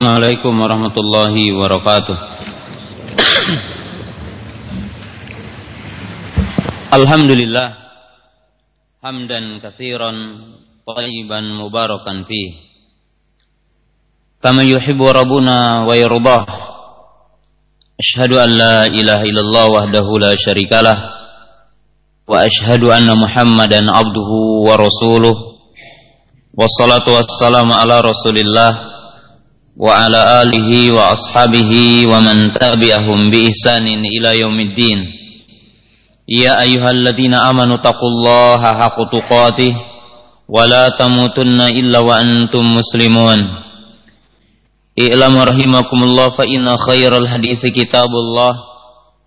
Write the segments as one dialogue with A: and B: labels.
A: Assalamualaikum warahmatullahi wabarakatuh. Alhamdulillah hamdan katsiran tayyiban mubarakan fi kama yuhibbu rabbuna wa yardah Ashhadu an la ilaha illallah wahdahu la syarikalah. Wa ashhadu anna Muhammadan abduhu wa rasuluh. Wassalatu wassalamu ala Rasulillah وعلى آله وأصحابه ومن تبعهم بإحسان إلى يوم الدين يا أيها الذين آمنوا اتقوا الله حق تقاته ولا تموتن إلا وأنتم مسلمون اعلموا رحمكم الله فإن خير الحديث كتاب الله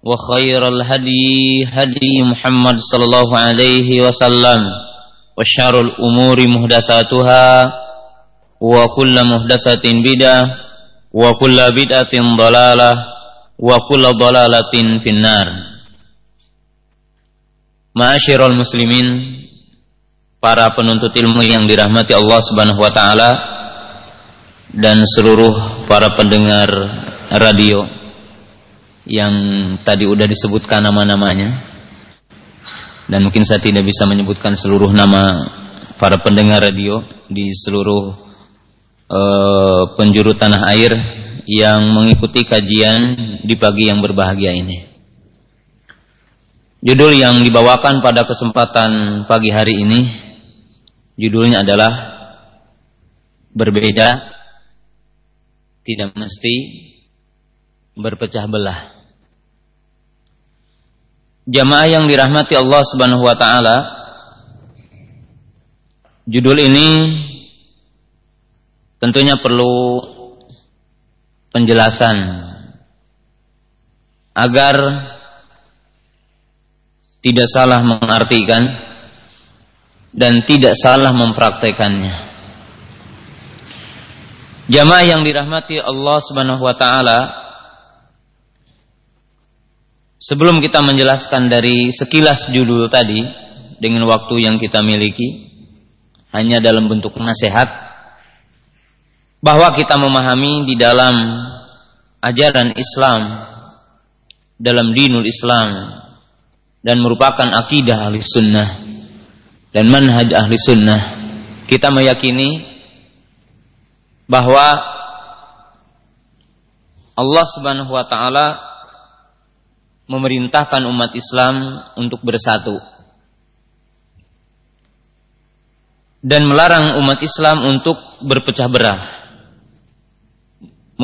A: وخير الهدي هدي محمد صلى الله عليه وسلم وشر الأمور محدثاتها wa kulla muhdatsatin bidah wa kulla bid'atin dhalalah wa kulla dhalalatin finnar. Ma'asyiral muslimin para penuntut ilmu yang dirahmati Allah Subhanahu wa taala dan seluruh para pendengar radio yang tadi udah disebutkan nama-namanya. Dan mungkin saya tidak bisa menyebutkan seluruh nama para pendengar radio di seluruh uh, penjuru tanah air yang mengikuti kajian di pagi yang berbahagia ini. Judul yang dibawakan pada kesempatan pagi hari ini judulnya adalah berbeda tidak mesti berpecah belah. Jamaah yang dirahmati Allah Subhanahu wa taala judul ini tentunya perlu penjelasan agar tidak salah mengartikan dan tidak salah mempraktekannya. Jamaah yang dirahmati Allah Subhanahu wa taala, sebelum kita menjelaskan dari sekilas judul tadi dengan waktu yang kita miliki hanya dalam bentuk nasihat bahwa kita memahami di dalam ajaran Islam dalam dinul Islam dan merupakan akidah ahli sunnah dan manhaj ahli sunnah kita meyakini bahwa Allah subhanahu wa ta'ala memerintahkan umat Islam untuk bersatu dan melarang umat Islam untuk berpecah belah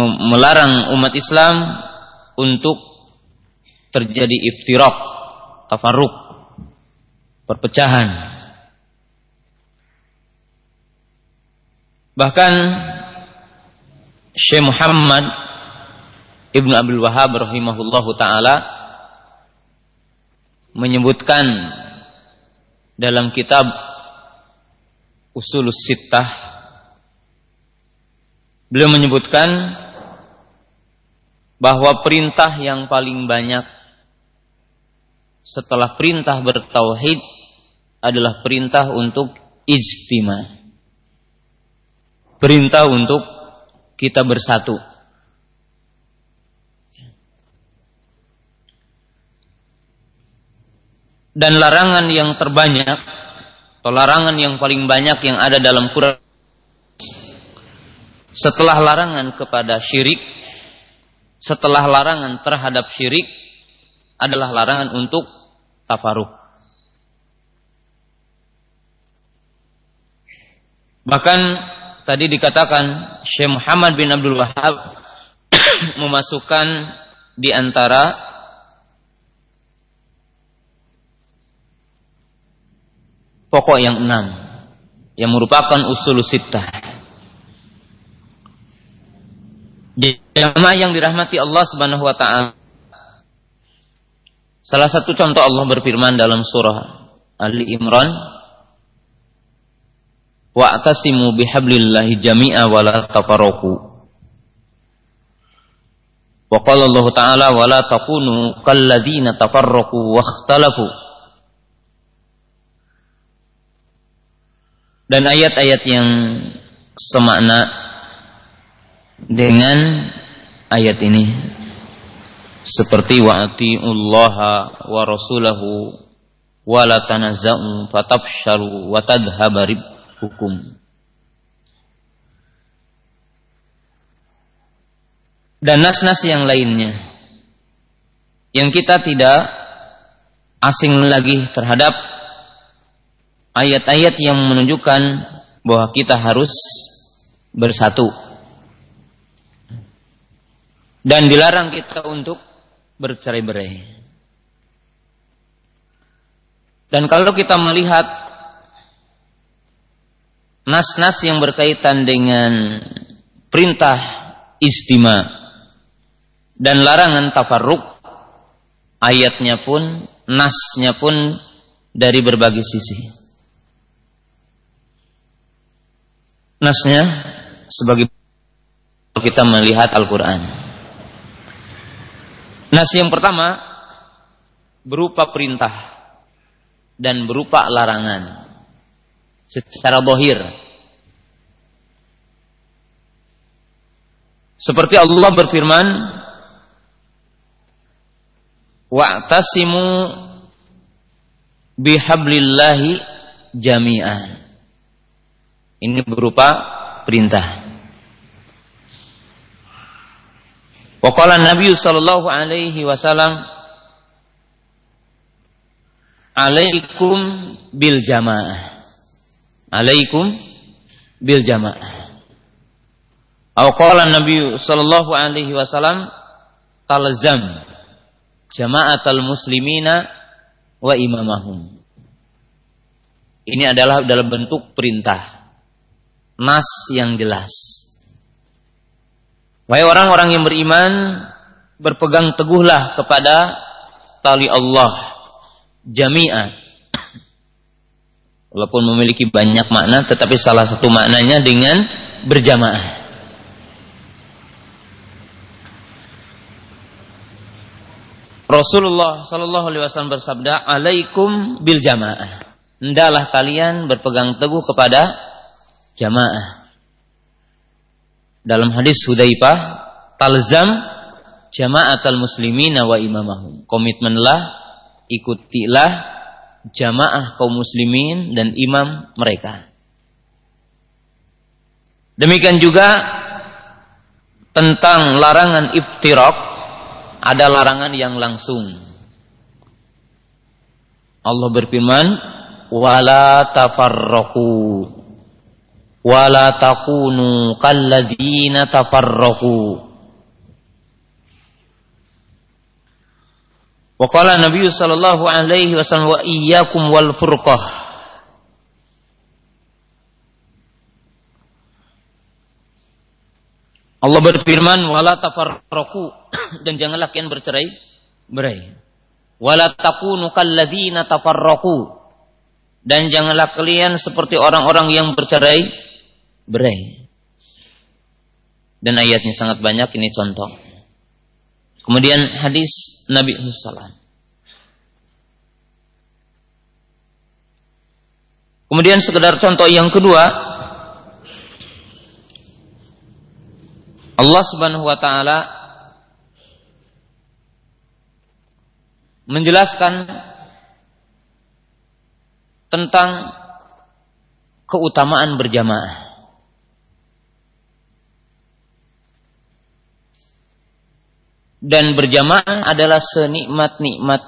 A: melarang umat Islam untuk terjadi iftirak, tafarruq, perpecahan. Bahkan Syekh Muhammad Ibnu Abdul Wahab rahimahullahu taala menyebutkan dalam kitab Usulus Sittah Beliau menyebutkan bahwa perintah yang paling banyak setelah perintah bertauhid adalah perintah untuk ijtima. Perintah untuk kita bersatu. Dan larangan yang terbanyak atau larangan yang paling banyak yang ada dalam Quran setelah larangan kepada syirik, setelah larangan terhadap syirik adalah larangan untuk tafaruk. Bahkan tadi dikatakan Syekh Muhammad bin Abdul Wahab memasukkan di antara pokok yang enam yang merupakan usul sittah Jamaah yang dirahmati Allah Subhanahu wa taala. Salah satu contoh Allah berfirman dalam surah Ali Imran, "Wa'tasimu bihablillahi jami'a wa la tafarraqu." Wa qala Allah Ta'ala wa la takunu kalladzina tafarraqu wa ikhtalafu. Dan ayat-ayat yang semakna dengan ayat ini. Seperti Allah wa rasulahu wa la tanazza'u fatafshalu wa tadhhaba hukum dan nas-nas yang lainnya yang kita tidak asing lagi terhadap ayat-ayat yang menunjukkan bahwa kita harus bersatu dan dilarang kita untuk bercerai-berai. Dan kalau kita melihat nas-nas yang berkaitan dengan perintah istima dan larangan tafarruk ayatnya pun nasnya pun dari berbagai sisi nasnya sebagai kita melihat Al-Quran nas yang pertama berupa perintah dan berupa larangan secara bohir seperti Allah berfirman wa'tasimu bihablillahi jami'an. Ini berupa perintah. Wa qala Nabi sallallahu alaihi wasallam Alaikum bil jamaah. Alaikum bil jamaah. Atau qala Nabi sallallahu alaihi wasallam talzam jama'atul muslimina wa imamahum. Ini adalah dalam bentuk perintah. Nas yang jelas. Wahai orang-orang yang beriman, berpegang teguhlah kepada tali Allah jami'ah. Walaupun memiliki banyak makna, tetapi salah satu maknanya dengan berjamaah. Rasulullah Shallallahu Alaihi Wasallam bersabda, "Alaikum bil jamaah." Hendaklah kalian berpegang teguh kepada jamaah. Dalam hadis Hudzaifah, "Talzam jama'atal muslimina wa imamahum." Komitmenlah, ikutilah jamaah kaum muslimin dan imam mereka. Demikian juga tentang larangan iftirak ada larangan yang langsung. Allah berfirman, "Wala tafarraqu wala takunu kalladzina tafarraqu." Wa qala Nabi sallallahu alaihi wasallam wa iyyakum wal furqah. Allah berfirman, "Wala tafarraqu" dan janganlah kalian bercerai berai. Wala takunu kalladzina tafarraqu dan janganlah kalian seperti orang-orang yang bercerai berai. Dan ayatnya sangat banyak ini contoh. Kemudian hadis Nabi Sallallahu Kemudian sekedar contoh yang kedua, Allah Subhanahu wa taala menjelaskan tentang keutamaan berjamaah. Dan berjamaah adalah senikmat-nikmat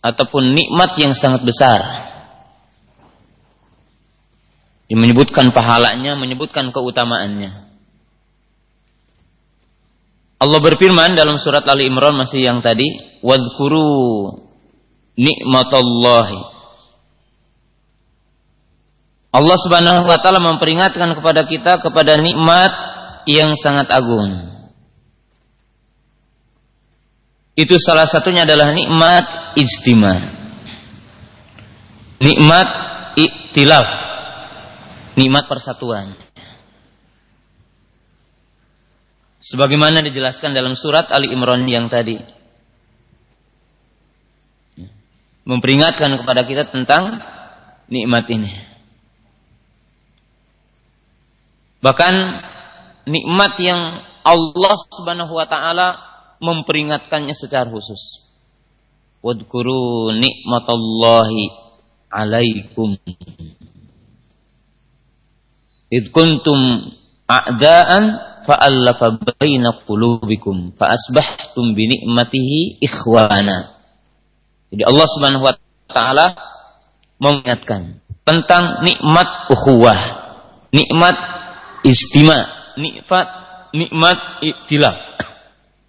A: ataupun nikmat yang sangat besar. Yang menyebutkan pahalanya, menyebutkan keutamaannya. Allah berfirman dalam surat Ali Imran masih yang tadi, "Wadhkuru nikmatallahi." Allah Subhanahu wa taala memperingatkan kepada kita kepada nikmat yang sangat agung. Itu salah satunya adalah nikmat ijtima. Nikmat iktilaf. Nikmat persatuan. sebagaimana dijelaskan dalam surat Ali Imran yang tadi memperingatkan kepada kita tentang nikmat ini bahkan nikmat yang Allah Subhanahu wa taala memperingatkannya secara khusus. Wadkuru nikmatallahi alaikum. Id kuntum a'daan fa'allafa baina qulubikum fa asbahtum bi ni'matihi ikhwana. Jadi Allah Subhanahu wa taala mengingatkan tentang nikmat ukhuwah, nikmat istima, nikmat nikmat iktilaf,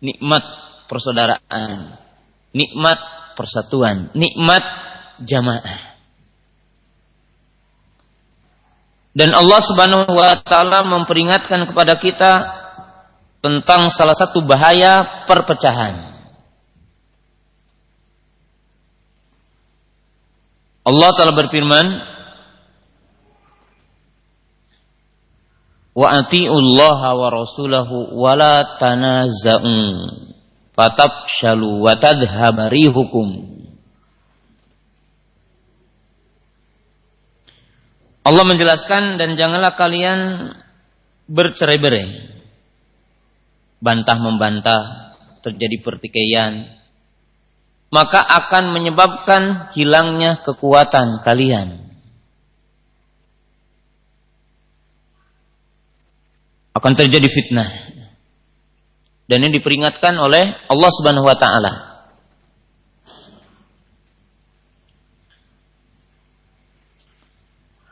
A: nikmat persaudaraan, nikmat persatuan, nikmat jamaah. Dan Allah Subhanahu wa taala memperingatkan kepada kita tentang salah satu bahaya perpecahan. Allah telah berfirman, wa atiullaha wa rasulahu wa la tanaza'u fatabshalu wa tadhhaba rihukum. Allah menjelaskan dan janganlah kalian bercerai-berai. Bantah membantah terjadi pertikaian. Maka akan menyebabkan hilangnya kekuatan kalian akan terjadi fitnah. Dan ini diperingatkan oleh Allah Subhanahu wa taala.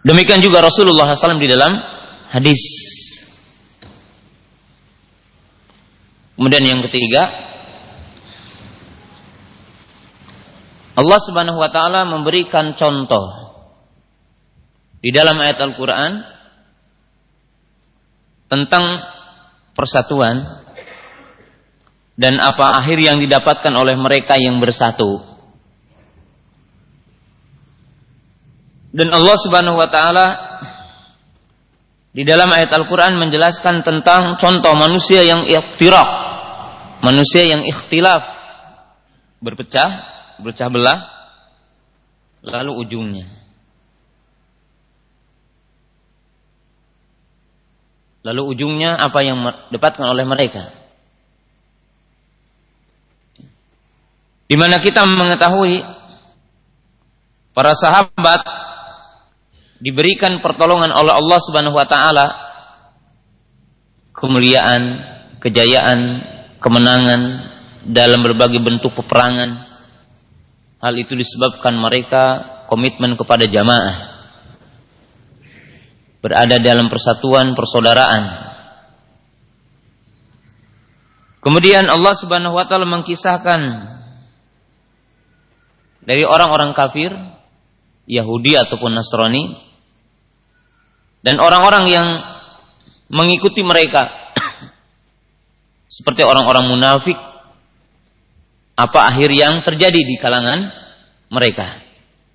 A: Demikian juga Rasulullah SAW di dalam hadis. Kemudian yang ketiga, Allah Subhanahu wa taala memberikan contoh di dalam ayat Al-Qur'an tentang persatuan dan apa akhir yang didapatkan oleh mereka yang bersatu. Dan Allah Subhanahu wa taala di dalam ayat Al-Qur'an menjelaskan tentang contoh manusia yang iftirak, manusia yang ikhtilaf, berpecah, berpecah belah, lalu ujungnya Lalu ujungnya apa yang didapatkan oleh mereka? Di mana kita mengetahui para sahabat diberikan pertolongan oleh Allah Subhanahu wa taala kemuliaan, kejayaan, kemenangan dalam berbagai bentuk peperangan. Hal itu disebabkan mereka komitmen kepada jamaah berada dalam persatuan persaudaraan. Kemudian Allah Subhanahu wa taala mengkisahkan dari orang-orang kafir, Yahudi ataupun Nasrani dan orang-orang yang mengikuti mereka seperti orang-orang munafik apa akhir yang terjadi di kalangan mereka.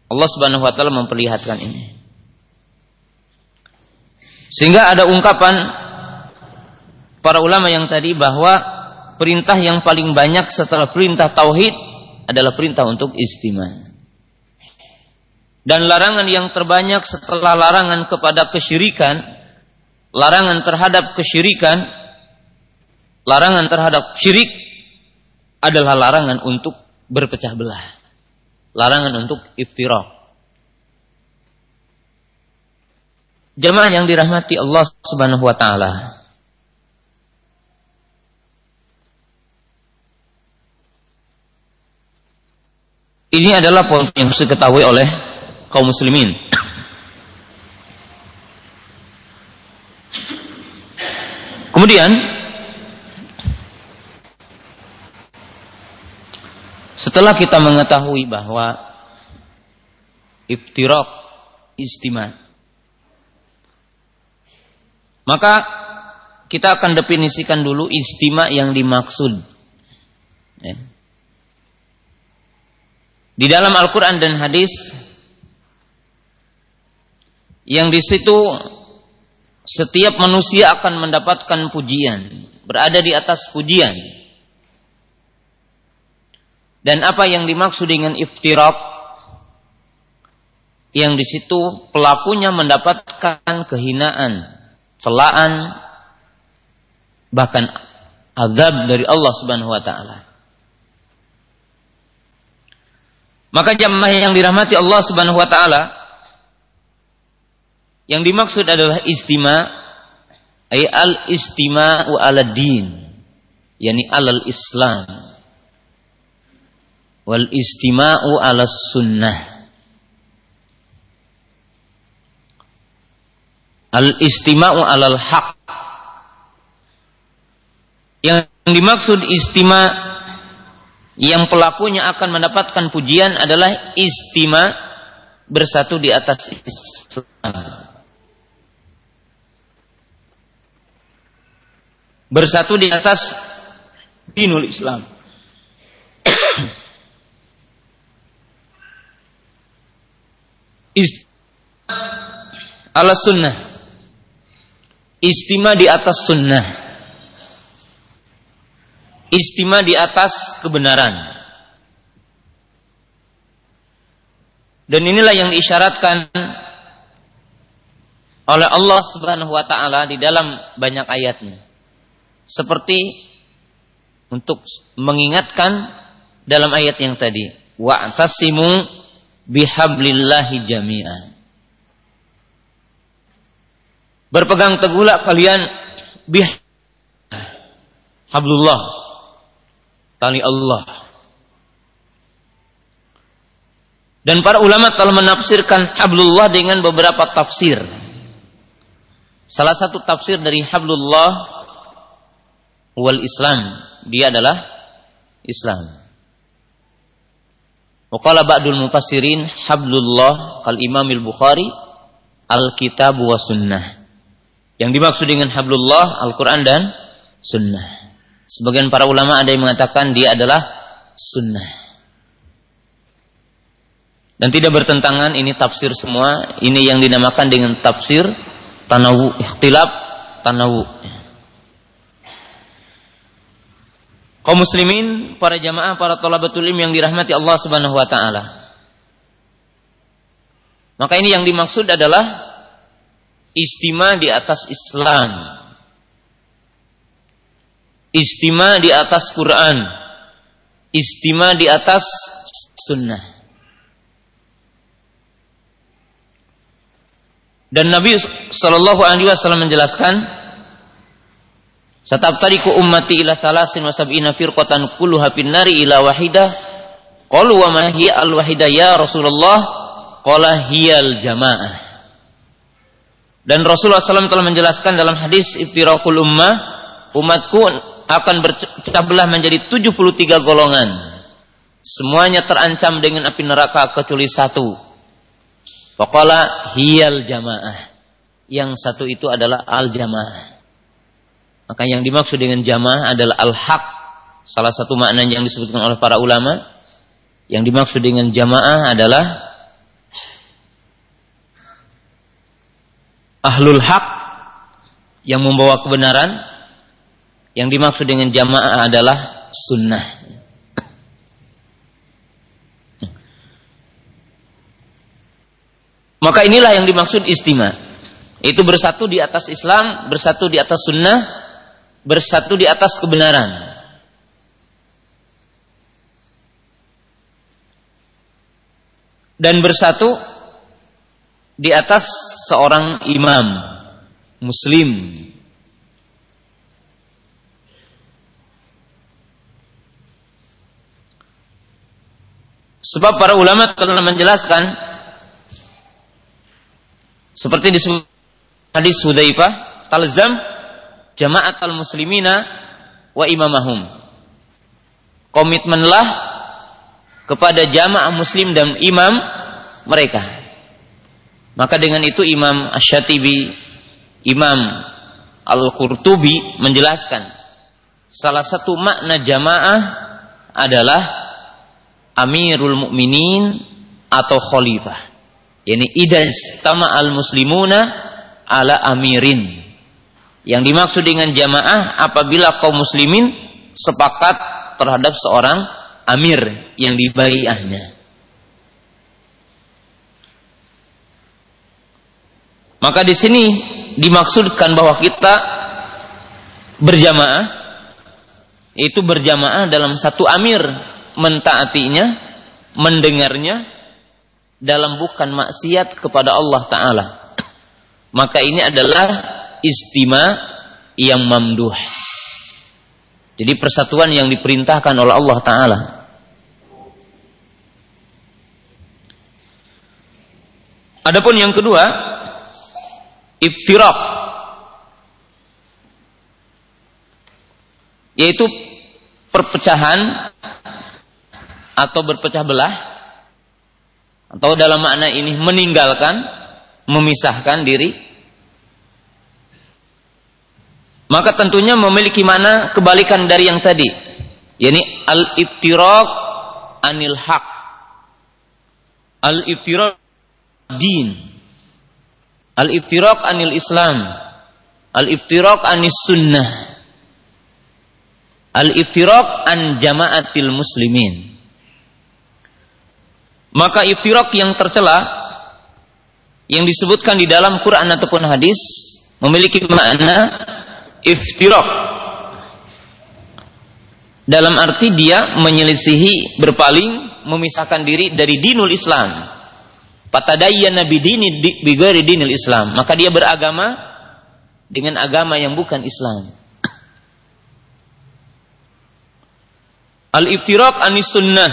A: Allah Subhanahu wa taala memperlihatkan ini. Sehingga ada ungkapan para ulama yang tadi bahwa perintah yang paling banyak setelah perintah tauhid adalah perintah untuk istimewa. Dan larangan yang terbanyak setelah larangan kepada kesyirikan, larangan terhadap kesyirikan, larangan terhadap syirik adalah larangan untuk berpecah belah. Larangan untuk iftirah. Jemaah yang dirahmati Allah Subhanahu wa taala. Ini adalah poin yang harus diketahui oleh kaum muslimin. Kemudian setelah kita mengetahui bahwa iftirak istimewa maka kita akan definisikan dulu istimewa yang dimaksud. Ya. Di dalam Al-Quran dan hadis yang di situ setiap manusia akan mendapatkan pujian, berada di atas pujian. Dan apa yang dimaksud dengan iftirak yang di situ pelakunya mendapatkan kehinaan celaan bahkan azab dari Allah Subhanahu wa taala. Maka jamaah yang dirahmati Allah Subhanahu wa taala yang dimaksud adalah istima ay al istima'u ala din yani alal islam wal istima'u ala sunnah al istima'u alal haq yang dimaksud istima yang pelakunya akan mendapatkan pujian adalah istima bersatu di atas Islam. Bersatu di atas dinul Islam. Istima ala sunnah. Istima di atas sunnah Istima di atas kebenaran. Dan inilah yang diisyaratkan oleh Allah Subhanahu wa taala di dalam banyak ayatnya. Seperti untuk mengingatkan dalam ayat yang tadi, wa'tasimu bihablillahi jami'an. Berpegang teguhlah kalian bih hablullah tali Allah. Dan para ulama telah menafsirkan hablullah dengan beberapa tafsir. Salah satu tafsir dari hablullah wal Islam, dia adalah Islam. Waqala ba'dul mufassirin hablullah kal Imam al-Bukhari al-kitab wa sunnah. Yang dimaksud dengan hablullah Al-Qur'an dan sunnah. Sebagian para ulama ada yang mengatakan dia adalah sunnah. Dan tidak bertentangan ini tafsir semua. Ini yang dinamakan dengan tafsir tanawu, ikhtilaf tanawu. Kaum muslimin, para jamaah, para tolabatul ilmi yang dirahmati Allah Subhanahu wa taala. Maka ini yang dimaksud adalah istima di atas Islam Istima di atas Quran. Istima di atas sunnah. Dan Nabi Shallallahu Alaihi Wasallam menjelaskan, "Satabtariku ummati ila salasin wa sab'ina firqatan kulluha nari ila wahidah." Qalu wa ma al wahidah ya Rasulullah? Qala hiyal jamaah. Dan Rasulullah SAW telah menjelaskan dalam hadis iftirakul ummah, umatku akan bercecah belah menjadi 73 golongan. Semuanya terancam dengan api neraka kecuali satu. Faqala hiyal jamaah. Yang satu itu adalah al jamaah. Maka yang dimaksud dengan jamaah adalah al haq. Salah satu makna yang disebutkan oleh para ulama. Yang dimaksud dengan jamaah adalah ahlul haq yang membawa kebenaran yang dimaksud dengan jamaah adalah sunnah. Maka inilah yang dimaksud istimewa. Itu bersatu di atas Islam, bersatu di atas sunnah, bersatu di atas kebenaran. Dan bersatu di atas seorang imam muslim Sebab para ulama telah menjelaskan seperti di hadis Hudzaifah, talzam jama'at al-muslimina wa imamahum. Komitmenlah kepada jamaah muslim dan imam mereka. Maka dengan itu Imam Ash-Shatibi, Imam Al-Qurtubi menjelaskan salah satu makna jamaah adalah amirul mukminin atau khalifah. Yani idastama al muslimuna ala amirin. Yang dimaksud dengan jamaah apabila kaum muslimin sepakat terhadap seorang amir yang dibaiahnya. Maka di sini dimaksudkan bahwa kita berjamaah itu berjamaah dalam satu amir mentaatinya, mendengarnya dalam bukan maksiat kepada Allah taala. Maka ini adalah istima yang mamduh. Jadi persatuan yang diperintahkan oleh Allah taala. Adapun yang kedua, iftirak yaitu perpecahan atau berpecah belah atau dalam makna ini meninggalkan memisahkan diri. Maka tentunya memiliki mana kebalikan dari yang tadi yakni al-iftiraq anil haq. Al-iftiraq din al-iftiraq anil islam al-iftiraq anis sunnah al-iftiraq an jama'atil muslimin. Maka iftiraq yang tercela yang disebutkan di dalam Quran ataupun hadis memiliki makna iftiraq dalam arti dia menyelisihi, berpaling, memisahkan diri dari dinul Islam. Patadayyana bidini bighairi dinil Islam. Maka dia beragama dengan agama yang bukan Islam. Al-iftirak anis sunnah.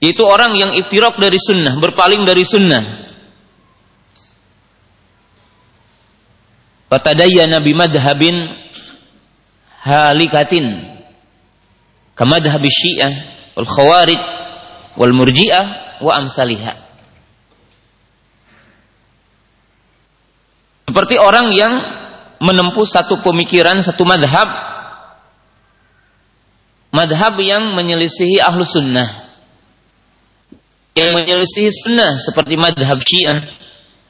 A: Itu orang yang iftirak dari sunnah, berpaling dari sunnah. Fatadayyana bimadhabin halikatin. Kamadhab syiah, wal khawarij, wal murji'ah, wa amsalihah. Seperti orang yang menempuh satu pemikiran, satu madhab. Madhab yang menyelisihi ahlu sunnah. Yang menyelisihi sunnah seperti madhab syiah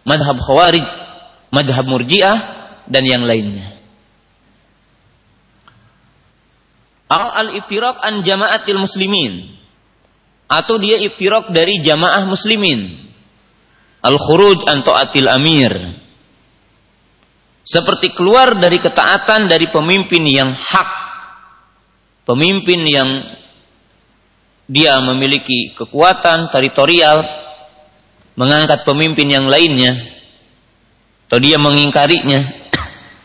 A: madhab khawarij madhab murjiah dan yang lainnya. Al-iftiraq an jamaatil muslimin atau dia iftiraq dari jamaah muslimin. Al-khuruj an ta'atil amir. Seperti keluar dari ketaatan dari pemimpin yang hak. Pemimpin yang dia memiliki kekuatan teritorial. Mengangkat pemimpin yang lainnya. Atau dia mengingkarinya.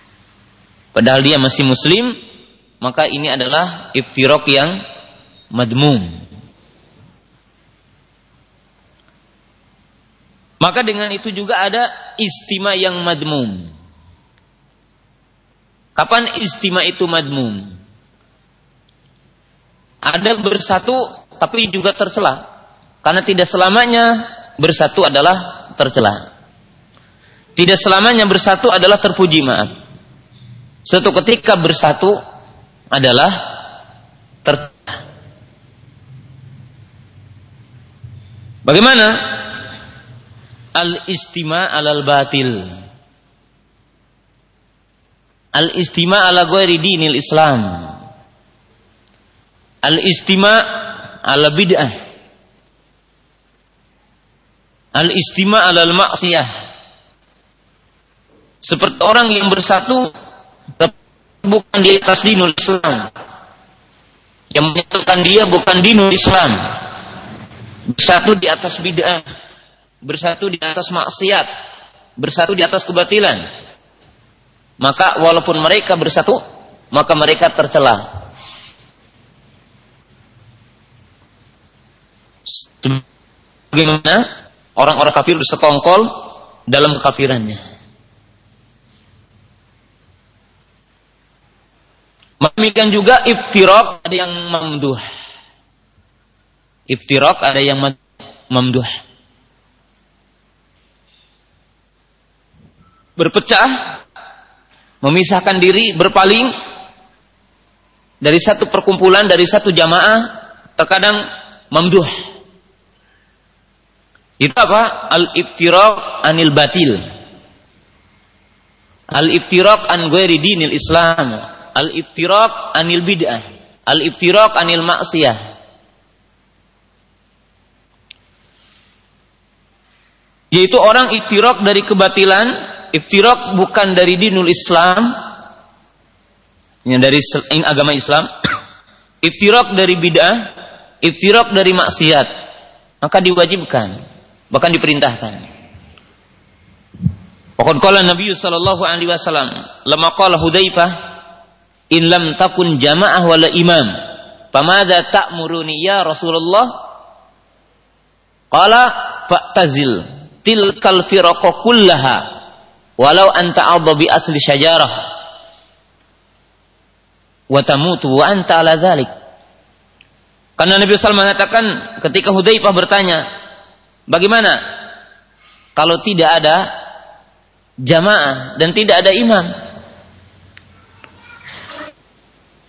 A: Padahal dia masih muslim maka ini adalah iftirok yang madmum maka dengan itu juga ada istima yang madmum kapan istima itu madmum ada bersatu tapi juga tercela. Karena tidak selamanya bersatu adalah tercela. Tidak selamanya bersatu adalah terpuji maaf. Suatu ketika bersatu adalah tercela. Bagaimana? Al-istima alal batil. Al-istima ala ghairi dinil Islam. Al-istima ala bid'ah. Al-istima ala al-maksiyah seperti orang yang bersatu bukan di atas dinul Islam. Yang menyatukan dia bukan dinul Islam. Bersatu di atas bid'ah bersatu di atas maksiat bersatu di atas kebatilan maka walaupun mereka bersatu maka mereka tercelah Bagaimana orang-orang kafir bersekongkol dalam kekafirannya. Demikian juga iftirok ada yang mamduh. Iftirok ada yang mamduh. Berpecah, memisahkan diri, berpaling dari satu perkumpulan, dari satu jamaah, terkadang mamduh itu apa? Al-iftiraq anil batil. Al-iftiraq an dinil Islam. Al-iftiraq anil bid'ah. Al-iftiraq anil maksiyah. Yaitu orang iftiraq dari kebatilan, iftirak bukan dari dinul Islam, yang dari agama Islam, iftirak dari bid'ah, iftirak dari maksiat, maka diwajibkan, bahkan diperintahkan. Waqad qala Nabi sallallahu alaihi wasallam, lama qala Hudzaifah, "In lam takun jamaah wala imam, famadza ta'muruni ya Rasulullah?" Qala fa'tazil tilkal firaqa kullaha walau anta adha bi asli syajarah wa tamutu wa anta ala dhalik. Karena Nabi SAW mengatakan ketika Hudzaifah bertanya, bagaimana kalau tidak ada jamaah dan tidak ada imam?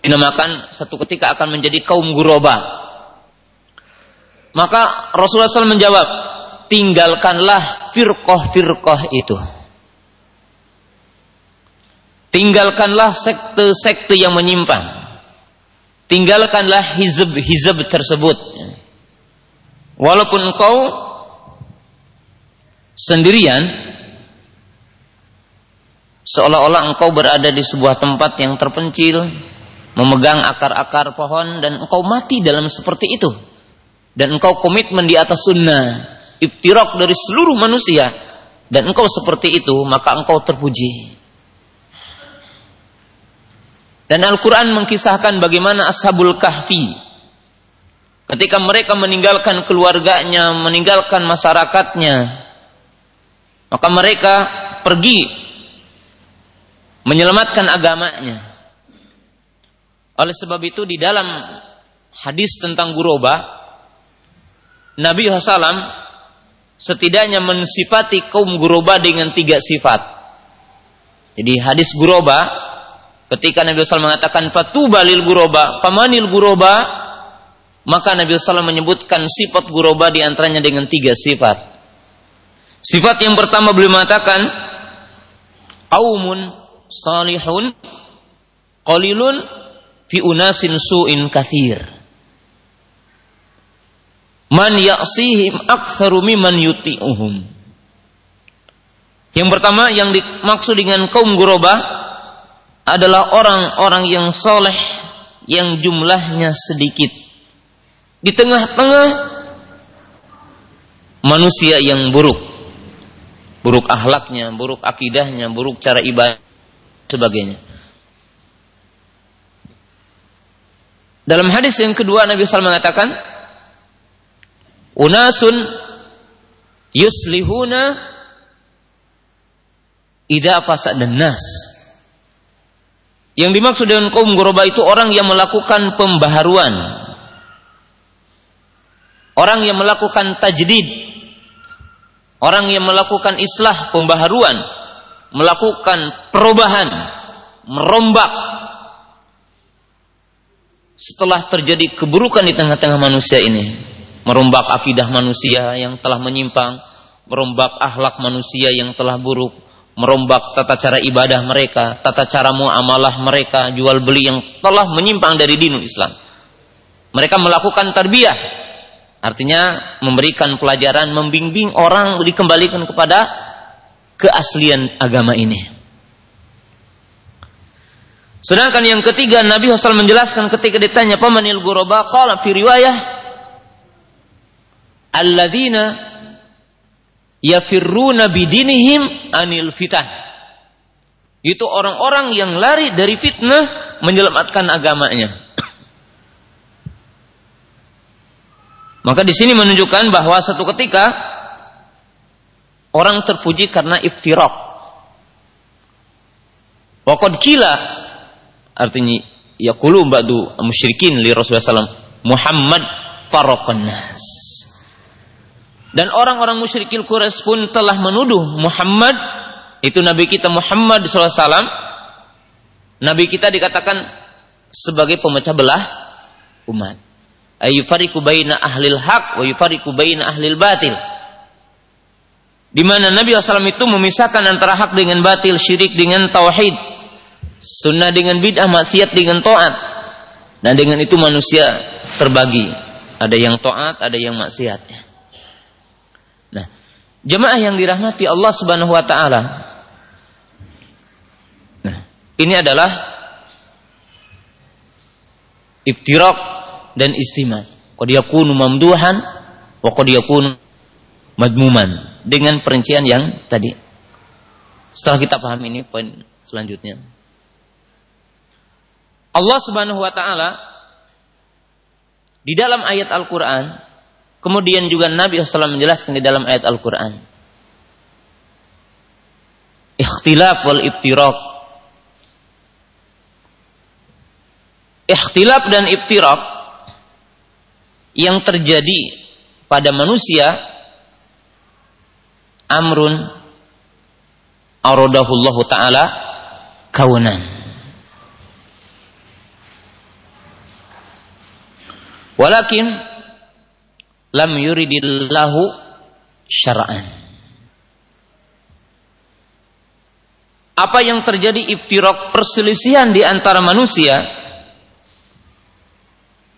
A: Dinamakan satu ketika akan menjadi kaum guroba maka Rasulullah SAW menjawab, tinggalkanlah firqah-firqah itu. Tinggalkanlah sekte-sekte yang menyimpang. Tinggalkanlah hizab-hizab tersebut. Walaupun engkau sendirian, seolah-olah engkau berada di sebuah tempat yang terpencil, memegang akar-akar pohon, dan engkau mati dalam seperti itu dan engkau komitmen di atas sunnah, iftirak dari seluruh manusia, dan engkau seperti itu, maka engkau terpuji. Dan Al-Quran mengkisahkan bagaimana Ashabul Kahfi ketika mereka meninggalkan keluarganya, meninggalkan masyarakatnya, maka mereka pergi menyelamatkan agamanya. Oleh sebab itu di dalam hadis tentang guroba Nabi SAW setidaknya mensifati kaum guroba dengan tiga sifat. Jadi hadis guroba ketika Nabi SAW mengatakan fatuba lil guroba, pamanil guroba, maka Nabi SAW menyebutkan sifat guroba di antaranya dengan tiga sifat. Sifat yang pertama beliau mengatakan kaumun salihun qalilun fi unasin su'in kathir. Man ya'sihim aktsaru mimman yuti'uhum. Yang pertama yang dimaksud dengan kaum guroba adalah orang-orang yang soleh yang jumlahnya sedikit. Di tengah-tengah manusia yang buruk. Buruk ahlaknya, buruk akidahnya, buruk cara ibadah, sebagainya. Dalam hadis yang kedua Nabi SAW mengatakan, unasun yuslihuna ida dan nas. Yang dimaksud dengan kaum goroba itu orang yang melakukan pembaharuan. Orang yang melakukan tajdid. Orang yang melakukan islah pembaharuan. Melakukan perubahan. Merombak. Setelah terjadi keburukan di tengah-tengah manusia ini merombak akidah manusia yang telah menyimpang, merombak akhlak manusia yang telah buruk, merombak tata cara ibadah mereka, tata cara muamalah mereka, jual beli yang telah menyimpang dari dinul Islam. Mereka melakukan tarbiyah, artinya memberikan pelajaran, membimbing orang dikembalikan kepada keaslian agama ini. Sedangkan yang ketiga Nabi SAW menjelaskan ketika ditanya pamanil guroba qala fi riwayah alladzina yafirruna bidinihim anil fitah. Itu orang-orang yang lari dari fitnah menyelamatkan agamanya. Maka di sini menunjukkan bahwa satu ketika orang terpuji karena iftirak. Waqad kila artinya yaqulu ba'du musyrikin li Rasulullah SAW Muhammad faraqan nas. Dan orang-orang musyrikil Quraisy pun telah menuduh Muhammad itu nabi kita Muhammad SAW nabi kita dikatakan sebagai pemecah belah umat. Ayufariku baina ahlil haq wa yufariku baina ahlil batil. Di mana Nabi SAW itu memisahkan antara hak dengan batil, syirik dengan tauhid, sunnah dengan bid'ah, maksiat dengan taat. Dan dengan itu manusia terbagi. Ada yang taat, ada yang maksiatnya. Jemaah yang dirahmati Allah Subhanahu wa taala. Ini adalah iftirak dan istima. Qad yakunu mamduhan wa qad yakunu madmuman dengan perincian yang tadi. Setelah kita paham ini poin selanjutnya. Allah Subhanahu wa taala di dalam ayat Al-Qur'an kemudian juga Nabi SAW menjelaskan di dalam ayat Al-Qur'an. Ikhtilaf wal iftiraq ikhtilaf dan iftiraq yang terjadi pada manusia amrun aradahullahu taala kaunan. Walakin lam yuridillahu syara'an. Apa yang terjadi iftirok perselisihan di antara manusia,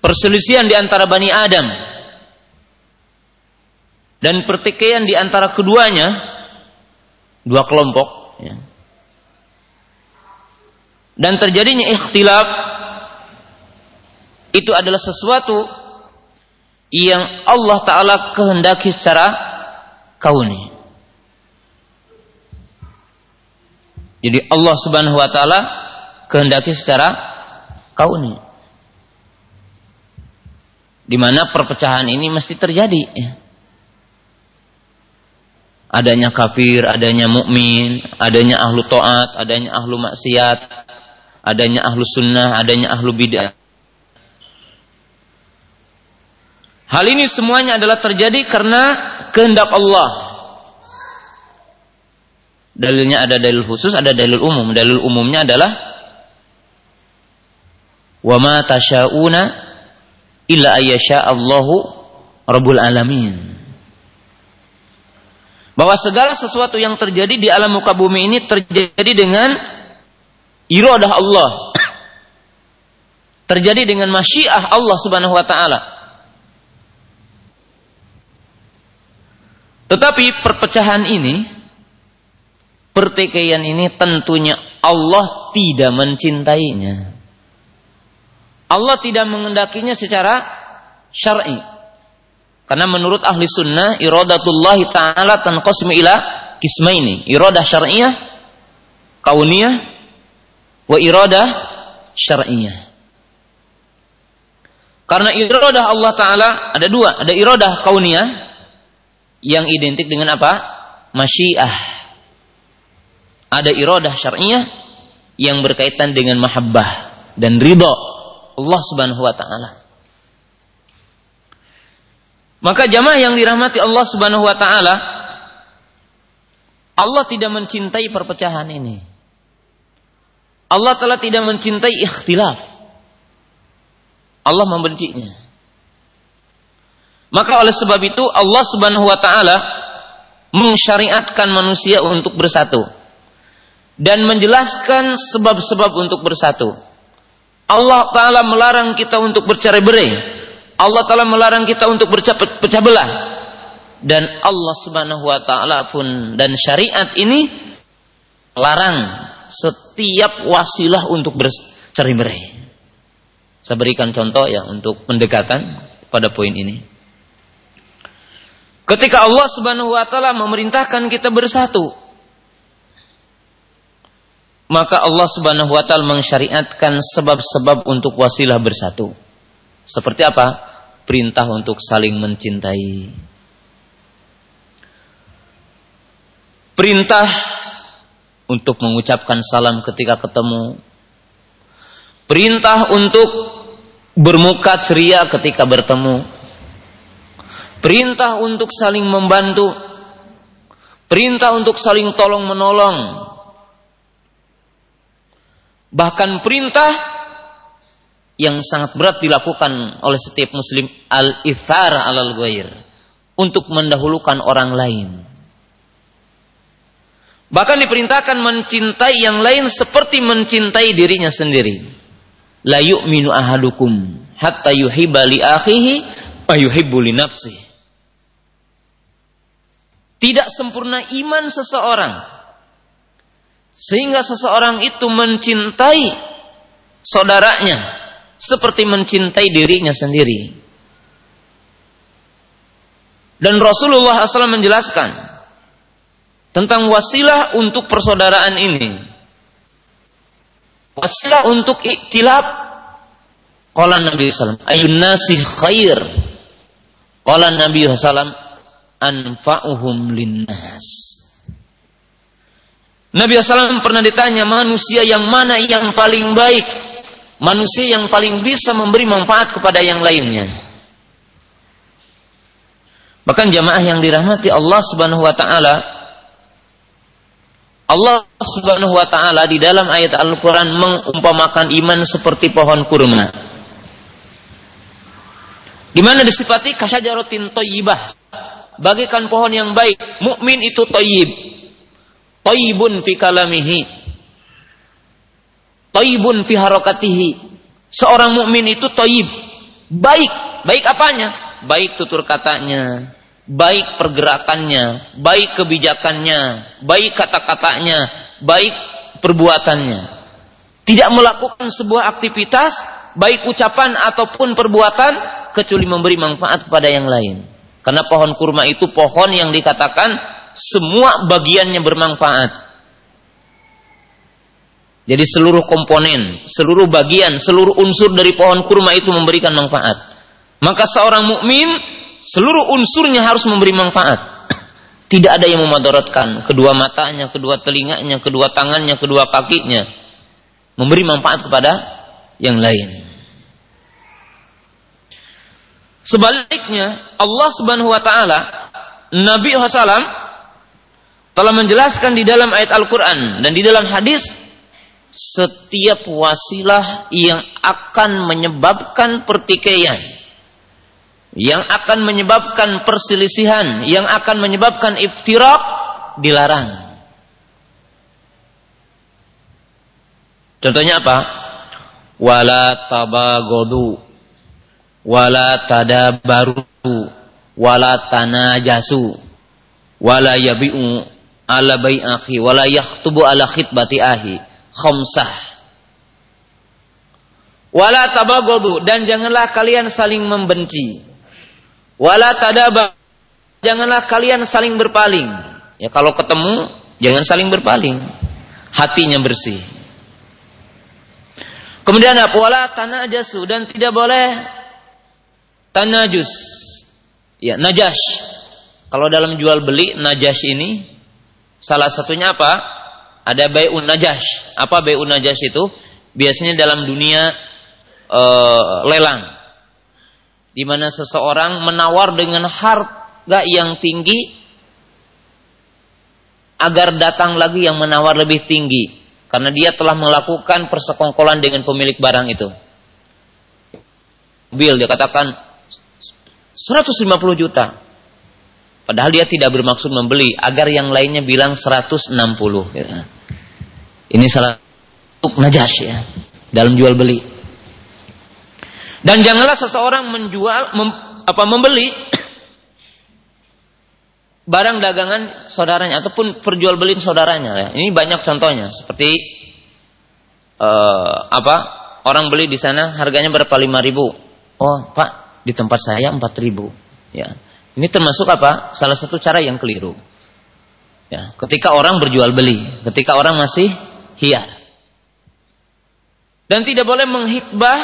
A: perselisihan di antara Bani Adam, dan pertikaian di antara keduanya, dua kelompok, ya. dan terjadinya ikhtilaf itu adalah sesuatu yang Allah Ta'ala kehendaki secara kauni. Jadi Allah Subhanahu wa taala kehendaki secara kauni. Di mana perpecahan ini mesti terjadi ya. Adanya kafir, adanya mukmin, adanya ahlu taat, adanya ahlu maksiat, adanya ahlu sunnah, adanya ahlu bid'ah. Hal ini semuanya adalah terjadi karena kehendak Allah. Dalilnya ada dalil khusus, ada dalil umum. Dalil umumnya adalah wa ma tasyauna illa ayyasha Allahu rabbul alamin. Bahwa segala sesuatu yang terjadi di alam muka bumi ini terjadi dengan iradah Allah. Terjadi dengan masyiah Allah Subhanahu wa taala. Tetapi perpecahan ini, pertikaian ini tentunya Allah tidak mencintainya. Allah tidak mengendakinya secara syar'i. Karena menurut ahli sunnah, iradatullah ta'ala tanqasmi ila kismaini. Iradah syar'iyah, kauniyah, wa iradah syar'iyah. Karena iradah Allah Ta'ala ada dua. Ada iradah kauniyah, yang identik dengan apa? Masyiah. Ada iradah syar'iyah yang berkaitan dengan mahabbah dan ridho Allah Subhanahu wa taala. Maka jamaah yang dirahmati Allah Subhanahu wa taala Allah tidak mencintai perpecahan ini. Allah telah tidak mencintai ikhtilaf. Allah membencinya. Maka oleh sebab itu Allah Subhanahu wa taala mensyariatkan manusia untuk bersatu dan menjelaskan sebab-sebab untuk bersatu. Allah taala melarang kita untuk bercerai-berai. Allah taala melarang kita untuk berpecah belah. Dan Allah Subhanahu wa taala pun dan syariat ini larang setiap wasilah untuk bercerai-berai. Saya berikan contoh ya untuk pendekatan pada poin ini. Ketika Allah Subhanahu wa taala memerintahkan kita bersatu, maka Allah Subhanahu wa taala mensyariatkan sebab-sebab untuk wasilah bersatu. Seperti apa? Perintah untuk saling mencintai. Perintah untuk mengucapkan salam ketika ketemu. Perintah untuk bermuka ceria ketika bertemu Perintah untuk saling membantu. Perintah untuk saling tolong menolong. Bahkan perintah yang sangat berat dilakukan oleh setiap muslim al-ithar alal ghair untuk mendahulukan orang lain. Bahkan diperintahkan mencintai yang lain seperti mencintai dirinya sendiri. La yu'minu ahadukum hatta yuhibba li akhihi wa yuhibbu li nafsihi. Tidak sempurna iman seseorang Sehingga seseorang itu mencintai saudaranya seperti mencintai dirinya sendiri. Dan Rasulullah SAW menjelaskan tentang wasilah untuk persaudaraan ini. Wasilah untuk iktilab. Qala Nabi SAW, ayun nasi khair. Qala Nabi SAW, anfa'uhum linnas. Nabi SAW pernah ditanya manusia yang mana yang paling baik. Manusia yang paling bisa memberi manfaat kepada yang lainnya. Bahkan jamaah yang dirahmati Allah Subhanahu wa taala Allah Subhanahu wa taala di dalam ayat Al-Qur'an mengumpamakan iman seperti pohon kurma. Di mana disifati kasyajaratin thayyibah. Bagaikan pohon yang baik, mukmin itu thayyib. Thayyibun fi kalamihi. Thayyibun fi harakatihi. Seorang mukmin itu thayyib. Baik, baik apanya? Baik tutur katanya, baik pergerakannya, baik kebijakannya, baik kata-katanya, baik perbuatannya. Tidak melakukan sebuah aktivitas, baik ucapan ataupun perbuatan, kecuali memberi manfaat kepada yang lain. Karena pohon kurma itu pohon yang dikatakan semua bagiannya bermanfaat. Jadi seluruh komponen, seluruh bagian, seluruh unsur dari pohon kurma itu memberikan manfaat. Maka seorang mukmin seluruh unsurnya harus memberi manfaat. Tidak ada yang memadaratkan kedua matanya, kedua telinganya, kedua tangannya, kedua kakinya. Memberi manfaat kepada yang lain. Sebaliknya, Allah Subhanahu wa taala Nabi Wasallam telah menjelaskan di dalam ayat Al-Qur'an dan di dalam hadis setiap wasilah yang akan menyebabkan pertikaian yang akan menyebabkan perselisihan, yang akan menyebabkan iftirak dilarang. Contohnya apa? Wala tabagodu, wala tadabaru, wala tanajasu, wala yabi'u ala bai'akhi, wala yakhtubu ala khitbati ahi. Khamsah. Wala tabagodu dan janganlah kalian saling membenci. Wala tadaba. Janganlah kalian saling berpaling. Ya kalau ketemu jangan saling berpaling. Hatinya bersih. Kemudian apa? Wala tanajasu dan tidak boleh tanajus. Ya, najas. Kalau dalam jual beli najas ini salah satunya apa? Ada bayun najas. Apa bayun najas itu? Biasanya dalam dunia uh, lelang di mana seseorang menawar dengan harga yang tinggi agar datang lagi yang menawar lebih tinggi karena dia telah melakukan persekongkolan dengan pemilik barang itu. Mobil dia katakan 150 juta. Padahal dia tidak bermaksud membeli agar yang lainnya bilang 160. Ya. Ini salah satu najas ya dalam jual beli. Dan janganlah seseorang menjual mem, apa membeli barang dagangan saudaranya ataupun perjualbelian saudaranya ya. Ini banyak contohnya seperti uh, apa? Orang beli di sana harganya berapa? 5000. Oh, Pak, di tempat saya 4000. Ya. Ini termasuk apa? Salah satu cara yang keliru. Ya, ketika orang berjual beli, ketika orang masih hiar. Dan tidak boleh menghitbah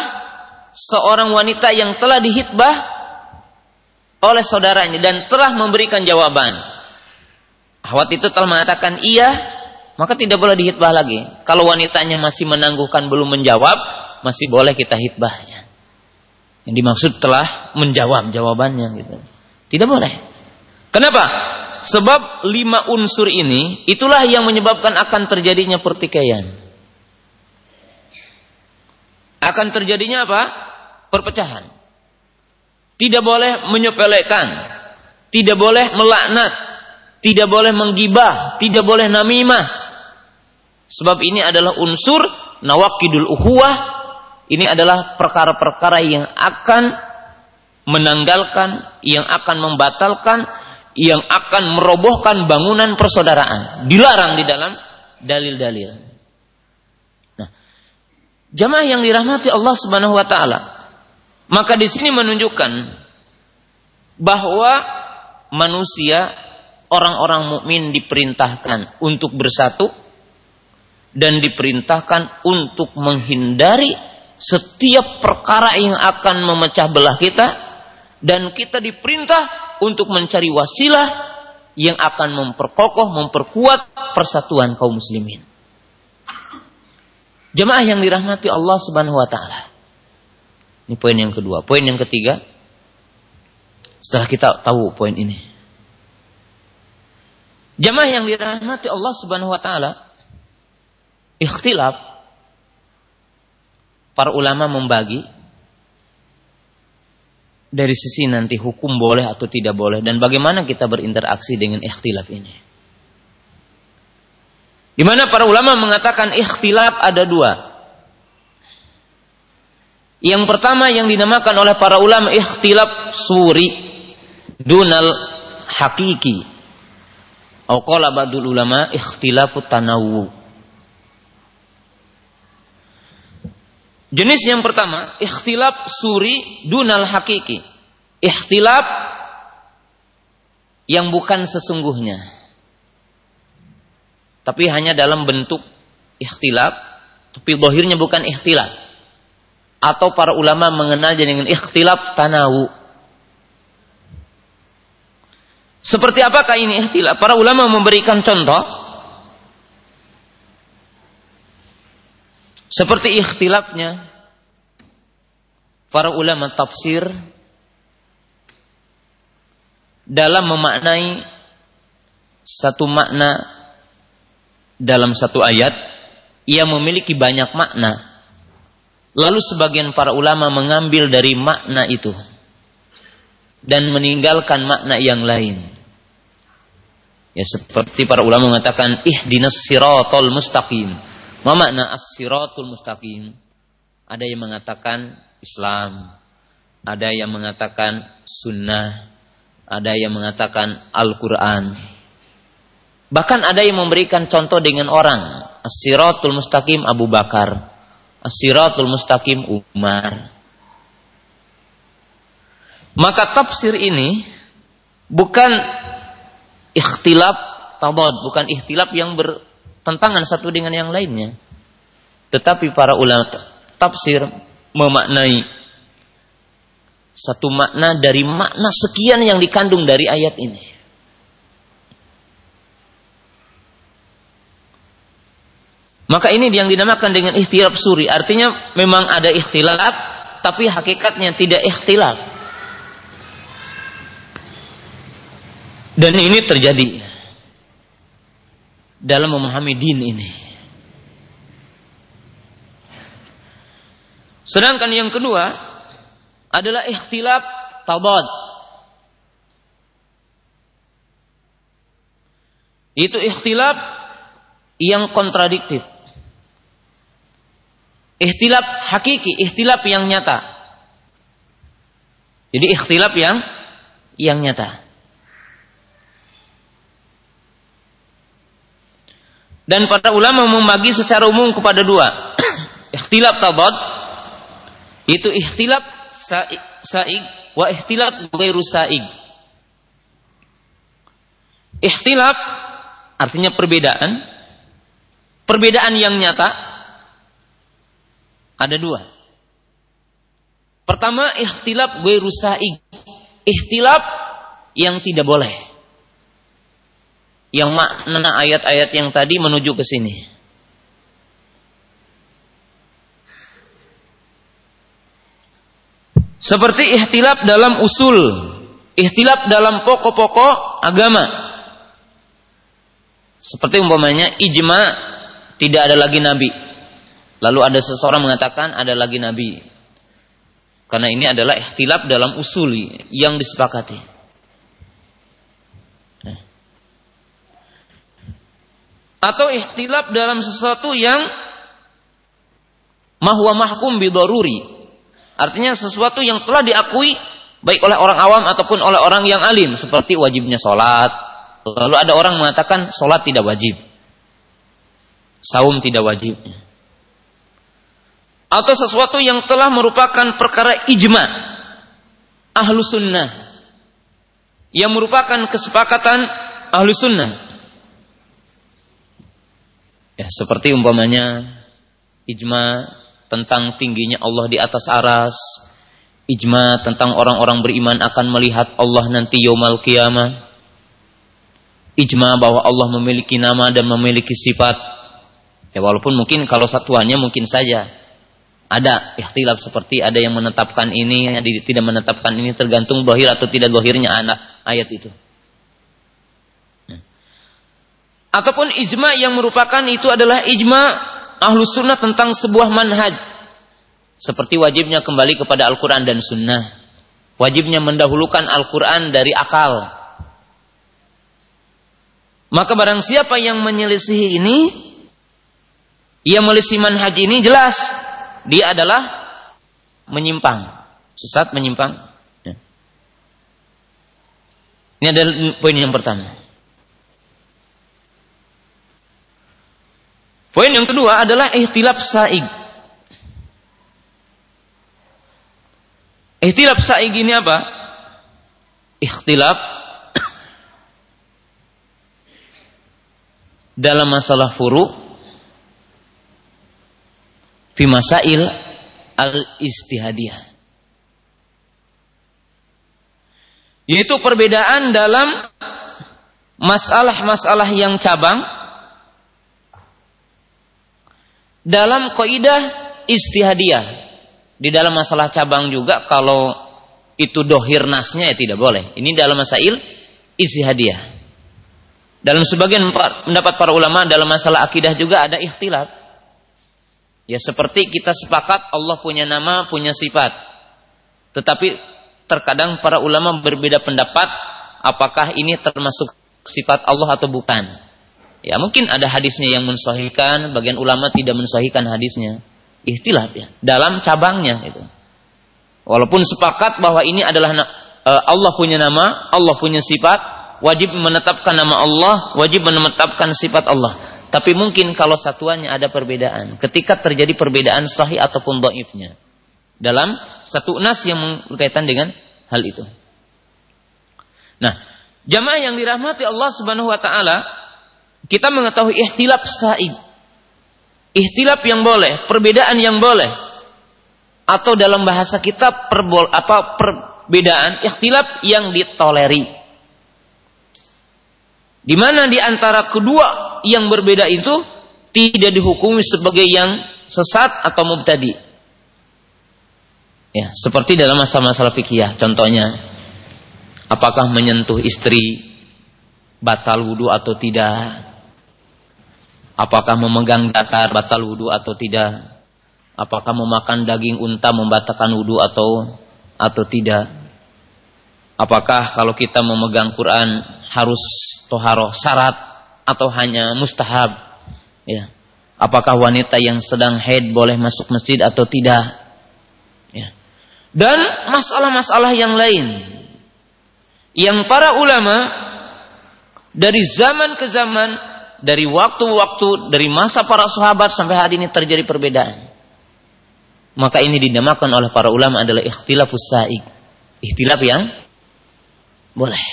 A: seorang wanita yang telah dihitbah oleh saudaranya dan telah memberikan jawaban. Ahwat itu telah mengatakan iya, maka tidak boleh dihitbah lagi. Kalau wanitanya masih menangguhkan belum menjawab, masih boleh kita hitbahnya. Yang dimaksud telah menjawab jawabannya gitu. Tidak boleh. Kenapa? Sebab lima unsur ini itulah yang menyebabkan akan terjadinya pertikaian akan terjadinya apa? Perpecahan. Tidak boleh menyepelekan, tidak boleh melaknat, tidak boleh menggibah, tidak boleh namimah. Sebab ini adalah unsur nawakidul uhuwah. Ini adalah perkara-perkara yang akan menanggalkan, yang akan membatalkan, yang akan merobohkan bangunan persaudaraan. Dilarang di dalam dalil-dalil. Nah, jamaah yang dirahmati Allah Subhanahu wa taala, maka di sini menunjukkan bahwa manusia orang-orang mukmin diperintahkan untuk bersatu dan diperintahkan untuk menghindari setiap perkara yang akan memecah belah kita dan kita diperintah untuk mencari wasilah yang akan memperkokoh, memperkuat persatuan kaum muslimin. Jemaah yang dirahmati Allah Subhanahu wa taala. Ini poin yang kedua. Poin yang ketiga, setelah kita tahu poin ini. Jemaah yang dirahmati Allah Subhanahu wa taala, ikhtilaf para ulama membagi dari sisi nanti hukum boleh atau tidak boleh dan bagaimana kita berinteraksi dengan ikhtilaf ini. Di mana para ulama mengatakan ikhtilaf ada dua. Yang pertama yang dinamakan oleh para ulama ikhtilaf suri dunal hakiki. Atau qala badul ulama ikhtilafut tanawu. Jenis yang pertama, ikhtilaf suri dunal hakiki. Ikhtilaf yang bukan sesungguhnya. Tapi hanya dalam bentuk ikhtilaf, tapi bohirnya bukan ikhtilaf. Atau para ulama mengenalnya dengan ikhtilaf tanawu. Seperti apakah ini ikhtilaf? Para ulama memberikan contoh Seperti ikhtilafnya para ulama tafsir dalam memaknai satu makna dalam satu ayat ia memiliki banyak makna. Lalu sebagian para ulama mengambil dari makna itu dan meninggalkan makna yang lain. Ya seperti para ulama mengatakan ihdinas siratal mustaqim Ma makna as-siratul mustaqim? Ada yang mengatakan Islam, ada yang mengatakan sunnah, ada yang mengatakan Al-Quran. Bahkan ada yang memberikan contoh dengan orang. As-siratul mustaqim Abu Bakar. As-siratul mustaqim Umar. Maka tafsir ini bukan ikhtilaf tabad, bukan ikhtilaf yang ber, tentangan satu dengan yang lainnya. Tetapi para ulama tafsir memaknai satu makna dari makna sekian yang dikandung dari ayat ini. Maka ini yang dinamakan dengan ikhtilaf suri. Artinya memang ada ikhtilaf, tapi hakikatnya tidak ikhtilaf. Dan ini terjadi dalam memahami din ini. Sedangkan yang kedua adalah ikhtilaf tabad. Itu ikhtilaf yang kontradiktif. Ikhtilaf hakiki, ikhtilaf yang nyata. Jadi ikhtilaf yang yang nyata. Dan para ulama membagi secara umum kepada dua. ikhtilaf tabad itu ikhtilaf sa'ig wa ikhtilaf ghairu sa'ig. Ikhtilaf artinya perbedaan. Perbedaan yang nyata ada dua. Pertama ikhtilaf ghairu sa'ig. Ikhtilaf yang tidak boleh yang makna ayat-ayat yang tadi menuju ke sini. Seperti ihtilaf dalam usul, ihtilaf dalam pokok-pokok agama. Seperti umpamanya ijma tidak ada lagi nabi. Lalu ada seseorang mengatakan ada lagi nabi. Karena ini adalah ihtilaf dalam usul yang disepakati. Atau ikhtilaf dalam sesuatu yang mahwa mahkum bidoruri. Artinya sesuatu yang telah diakui baik oleh orang awam ataupun oleh orang yang alim seperti wajibnya sholat. Lalu ada orang mengatakan sholat tidak wajib. Saum tidak wajib. Atau sesuatu yang telah merupakan perkara ijma ahlu sunnah. Yang merupakan kesepakatan ahlu sunnah. Ya, seperti umpamanya ijma tentang tingginya Allah di atas aras, ijma tentang orang-orang beriman akan melihat Allah nanti yaumal qiyamah, ijma bahwa Allah memiliki nama dan memiliki sifat. Ya walaupun mungkin kalau satuannya mungkin saja ada ikhtilaf seperti ada yang menetapkan ini, yang tidak menetapkan ini tergantung dohir atau tidak dohirnya anak ayat itu. Ataupun ijma yang merupakan itu adalah ijma ahlu sunnah tentang sebuah manhaj. Seperti wajibnya kembali kepada Al-Quran dan sunnah. Wajibnya mendahulukan Al-Quran dari akal. Maka barang siapa yang menyelisihi ini, ia melisih manhaj ini jelas. Dia adalah menyimpang. Sesat menyimpang. Ya. Ini adalah poin yang pertama. Poin yang kedua adalah ihtilaf sa'ig. Ihtilaf sa'ig ini apa? Ikhtilaf dalam masalah furu fi masail al-istihadiyah. Yaitu perbedaan dalam masalah-masalah yang cabang dalam kaidah istihadiyah di dalam masalah cabang juga kalau itu dohir nasnya ya tidak boleh. Ini dalam masail istihadiyah. Dalam sebagian pendapat para ulama dalam masalah akidah juga ada ikhtilaf. Ya seperti kita sepakat Allah punya nama, punya sifat. Tetapi terkadang para ulama berbeda pendapat apakah ini termasuk sifat Allah atau bukan. Ya mungkin ada hadisnya yang mensahihkan, bagian ulama tidak mensahihkan hadisnya. Ikhtilaf ya dalam cabangnya itu. Walaupun sepakat bahwa ini adalah uh, Allah punya nama, Allah punya sifat, wajib menetapkan nama Allah, wajib menetapkan sifat Allah. Tapi mungkin kalau satuannya ada perbedaan, ketika terjadi perbedaan sahih ataupun dhaifnya dalam satu nas yang berkaitan dengan hal itu. Nah, jamaah yang dirahmati Allah Subhanahu wa taala, kita mengetahui ikhtilaf sa'id. Ikhtilaf yang boleh, perbedaan yang boleh. Atau dalam bahasa kita perbol, apa perbedaan ikhtilaf yang ditoleri. Di mana di antara kedua yang berbeda itu tidak dihukumi sebagai yang sesat atau mubtadi. Ya, seperti dalam masalah-masalah fikih contohnya apakah menyentuh istri batal wudhu atau tidak Apakah memegang dakar batal wudhu atau tidak? Apakah memakan daging unta membatalkan wudhu atau atau tidak? Apakah kalau kita memegang Quran harus toharoh syarat atau hanya mustahab? Ya. Apakah wanita yang sedang haid boleh masuk masjid atau tidak? Ya. Dan masalah-masalah yang lain yang para ulama dari zaman ke zaman dari waktu-waktu dari masa para sahabat sampai hari ini terjadi perbedaan. Maka ini dinamakan oleh para ulama adalah ikhtilafus sa'id. Ikhtilaf yang boleh.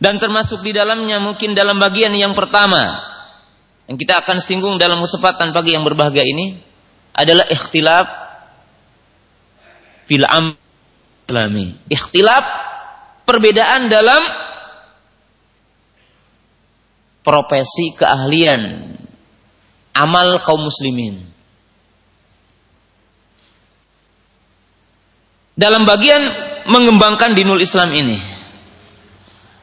A: Dan termasuk di dalamnya mungkin dalam bagian yang pertama yang kita akan singgung dalam kesempatan pagi yang berbahagia ini adalah ikhtilaf fil amlami. Ikhtilaf perbedaan dalam profesi keahlian amal kaum muslimin. Dalam bagian mengembangkan dinul Islam ini.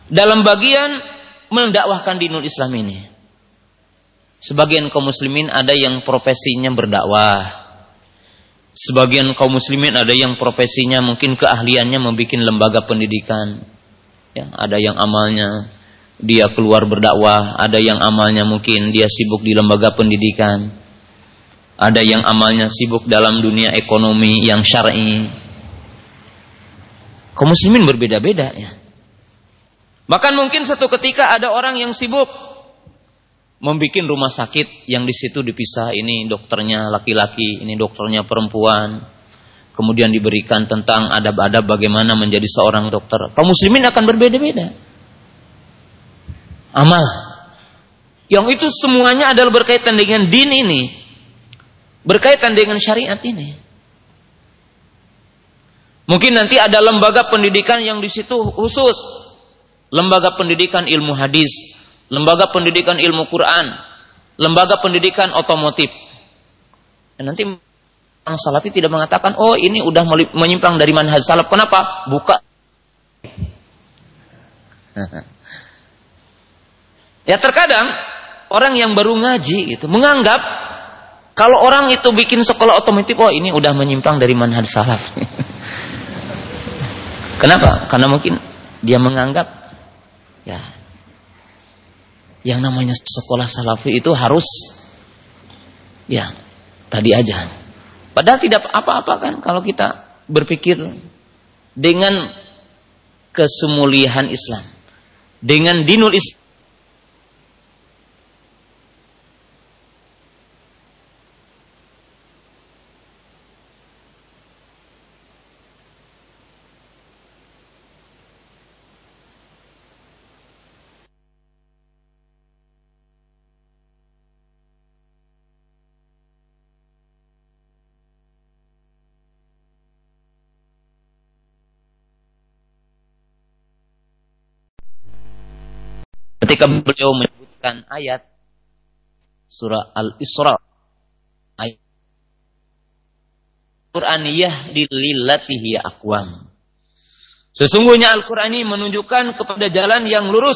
A: Dalam bagian mendakwahkan dinul Islam ini. Sebagian kaum muslimin ada yang profesinya berdakwah. Sebagian kaum muslimin ada yang profesinya mungkin keahliannya membuat lembaga pendidikan. Ya, ada yang amalnya dia keluar berdakwah, ada yang amalnya mungkin dia sibuk di lembaga pendidikan, ada yang amalnya sibuk dalam dunia ekonomi yang syar'i. Kaum muslimin berbeda-beda ya. Bahkan mungkin satu ketika ada orang yang sibuk membuat rumah sakit yang di situ dipisah ini dokternya laki-laki, ini dokternya perempuan. Kemudian diberikan tentang adab-adab bagaimana menjadi seorang dokter. Kaum muslimin akan berbeda-beda. Amal. Yang itu semuanya adalah berkaitan dengan din ini. Berkaitan dengan syariat ini. Mungkin nanti ada lembaga pendidikan yang di situ khusus. Lembaga pendidikan ilmu hadis, lembaga pendidikan ilmu Quran, lembaga pendidikan otomotif. Dan nanti orang salafi tidak mengatakan, oh ini udah menyimpang dari manhaj salaf. Kenapa? Buka. ya terkadang orang yang baru ngaji itu menganggap kalau orang itu bikin sekolah otomotif, oh ini udah menyimpang dari manhaj salaf. Kenapa? Karena mungkin dia menganggap ya yang namanya sekolah salafi itu harus ya tadi aja. Padahal tidak apa-apa kan kalau kita berpikir dengan kesemuliaan Islam, dengan dinul Islam ketika beliau menyebutkan ayat surah Al-Isra ayat Quran yahdi lillati hiya aqwam. Sesungguhnya Al-Qur'an ini menunjukkan kepada jalan yang lurus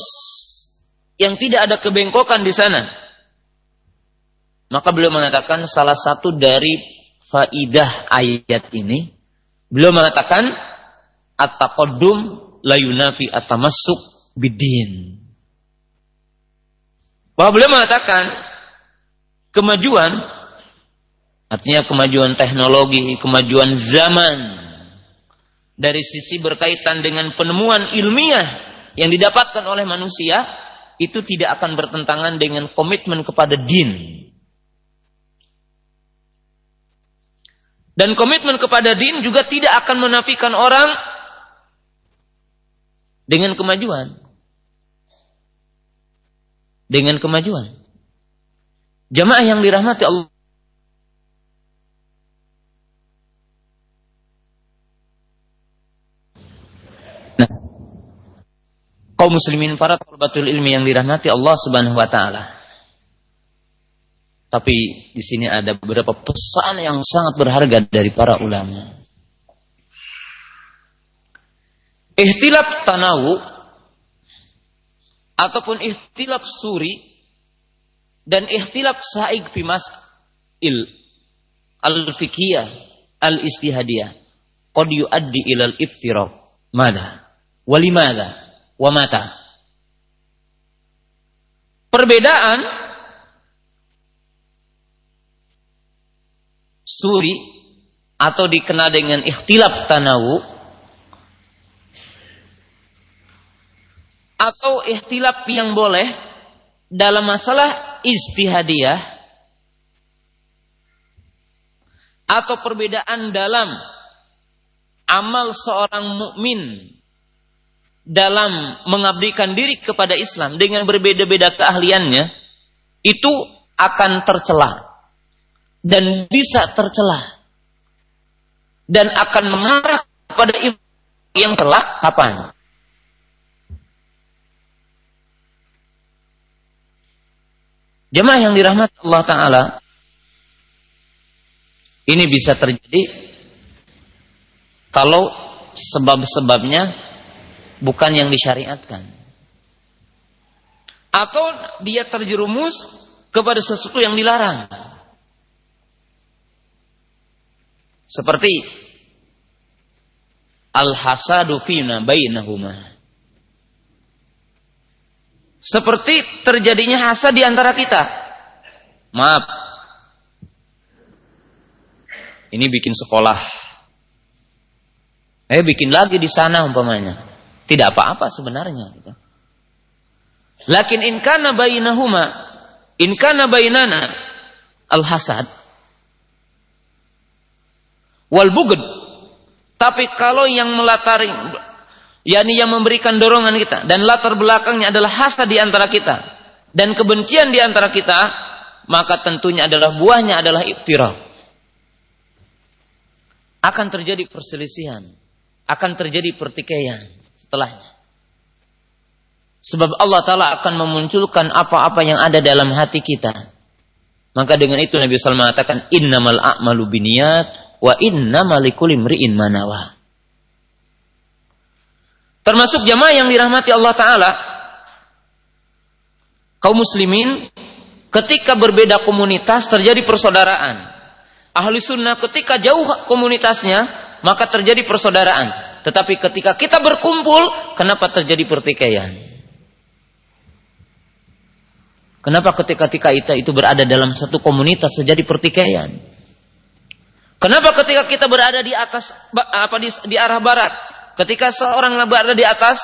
A: yang tidak ada kebengkokan di sana. Maka beliau mengatakan salah satu dari faidah ayat ini beliau mengatakan at-taqaddum la yunafi at-tamassuk bidin. Bahwa beliau mengatakan kemajuan artinya kemajuan teknologi, kemajuan zaman dari sisi berkaitan dengan penemuan ilmiah yang didapatkan oleh manusia itu tidak akan bertentangan dengan komitmen kepada din. Dan komitmen kepada din juga tidak akan menafikan orang dengan kemajuan dengan kemajuan. Jamaah yang dirahmati Allah Nah, kaum muslimin para talabatul ilmi yang dirahmati Allah Subhanahu wa taala. Tapi di sini ada beberapa pesan yang sangat berharga dari para ulama. Ihtilaf tanawu ataupun ikhtilaf suri dan ikhtilaf saig fi il al-fikiyah al-istihadiyah. Qad yuaddi ila al-iftiraq mada walimada wa mata? Perbedaan suri atau dikenal dengan ikhtilaf tanawu atau ikhtilaf yang boleh dalam masalah istihadiyah atau perbedaan dalam amal seorang mukmin dalam mengabdikan diri kepada Islam dengan berbeda-beda keahliannya itu akan tercela dan bisa tercela dan akan mengarah kepada yang telah kapan Jemaah yang dirahmati Allah Ta'ala, ini bisa terjadi kalau sebab-sebabnya bukan yang disyariatkan. Atau dia terjerumus kepada sesuatu yang dilarang. Seperti al-hasadu fina bainahuma. Seperti terjadinya hasad di antara kita. Maaf. Ini bikin sekolah. Eh bikin lagi di sana umpamanya. Tidak apa-apa sebenarnya. Gitu. Lakin in kana bainahuma In kana bainana al-hasad wal bugd. Tapi kalau yang melatari yakni yang memberikan dorongan kita dan latar belakangnya adalah hasad di antara kita dan kebencian di antara kita, maka tentunya adalah buahnya adalah iftirah. Akan terjadi perselisihan, akan terjadi pertikaian setelahnya. Sebab Allah Ta'ala akan memunculkan apa-apa yang ada dalam hati kita. Maka dengan itu Nabi SAW mengatakan, Innamal a'malu biniyat, wa innamal imri'in manawa. Termasuk jamaah yang dirahmati Allah Ta'ala, kaum muslimin, ketika berbeda komunitas terjadi persaudaraan. Ahli sunnah ketika jauh komunitasnya, maka terjadi persaudaraan. Tetapi ketika kita berkumpul, kenapa terjadi pertikaian? Kenapa ketika kita itu berada dalam satu komunitas terjadi pertikaian? Kenapa ketika kita berada di atas apa di, di arah barat, ketika seorang berada di atas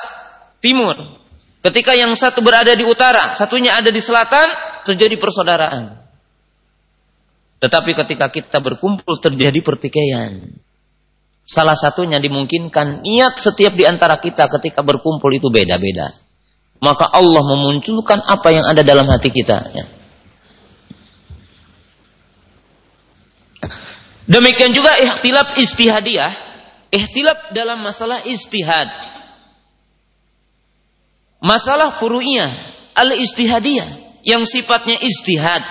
A: timur, ketika yang satu berada di utara, satunya ada di selatan, terjadi persaudaraan. Tetapi ketika kita berkumpul terjadi pertikaian. Salah satunya dimungkinkan niat setiap di antara kita ketika berkumpul itu beda-beda maka Allah memunculkan apa yang ada dalam hati kita. Ya. Demikian juga ikhtilaf istihadiyah, ikhtilaf dalam masalah istihad. Masalah furu'iyah, al-istihadiyah yang sifatnya istihad.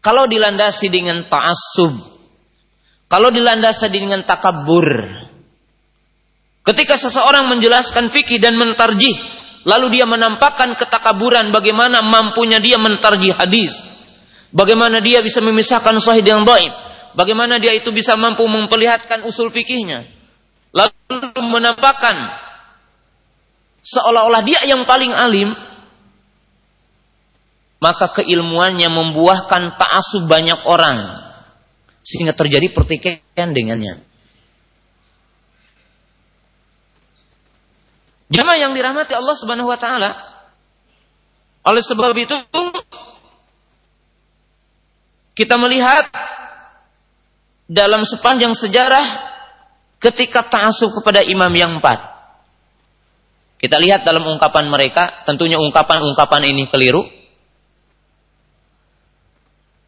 A: Kalau dilandasi dengan ta'assub, kalau dilandasi dengan takabur, ketika seseorang menjelaskan fikih dan mentarjih Lalu dia menampakkan ketakaburan bagaimana mampunya dia mentarjih hadis. Bagaimana dia bisa memisahkan sahih dengan dhaif. Bagaimana dia itu bisa mampu memperlihatkan usul fikihnya. Lalu menampakkan seolah-olah dia yang paling alim. Maka keilmuannya membuahkan ta'asub banyak orang. Sehingga terjadi pertikaian dengannya. Jamaah yang dirahmati Allah Subhanahu wa taala. Oleh sebab itu kita melihat dalam sepanjang sejarah ketika ta'asub kepada imam yang empat. Kita lihat dalam ungkapan mereka, tentunya ungkapan-ungkapan ini keliru.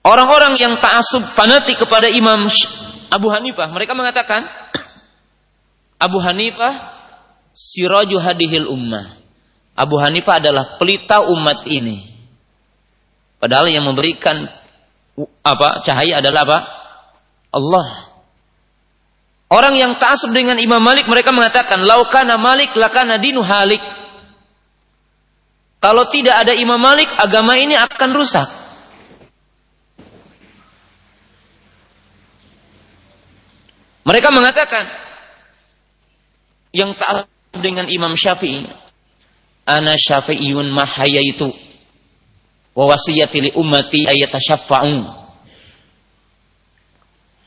A: Orang-orang yang ta'asub fanatik kepada Imam Abu Hanifah, mereka mengatakan Abu Hanifah siraju hadihil ummah. Abu Hanifah adalah pelita umat ini. Padahal yang memberikan apa cahaya adalah apa? Allah. Orang yang ta'asub dengan Imam Malik mereka mengatakan laukana Malik lakana dinu halik. Kalau tidak ada Imam Malik agama ini akan rusak. Mereka mengatakan yang tak dengan Imam Syafi'i. Ana syafi'iyun mahayaitu. Wa wasiyati li ummati ayatasyaffa'un.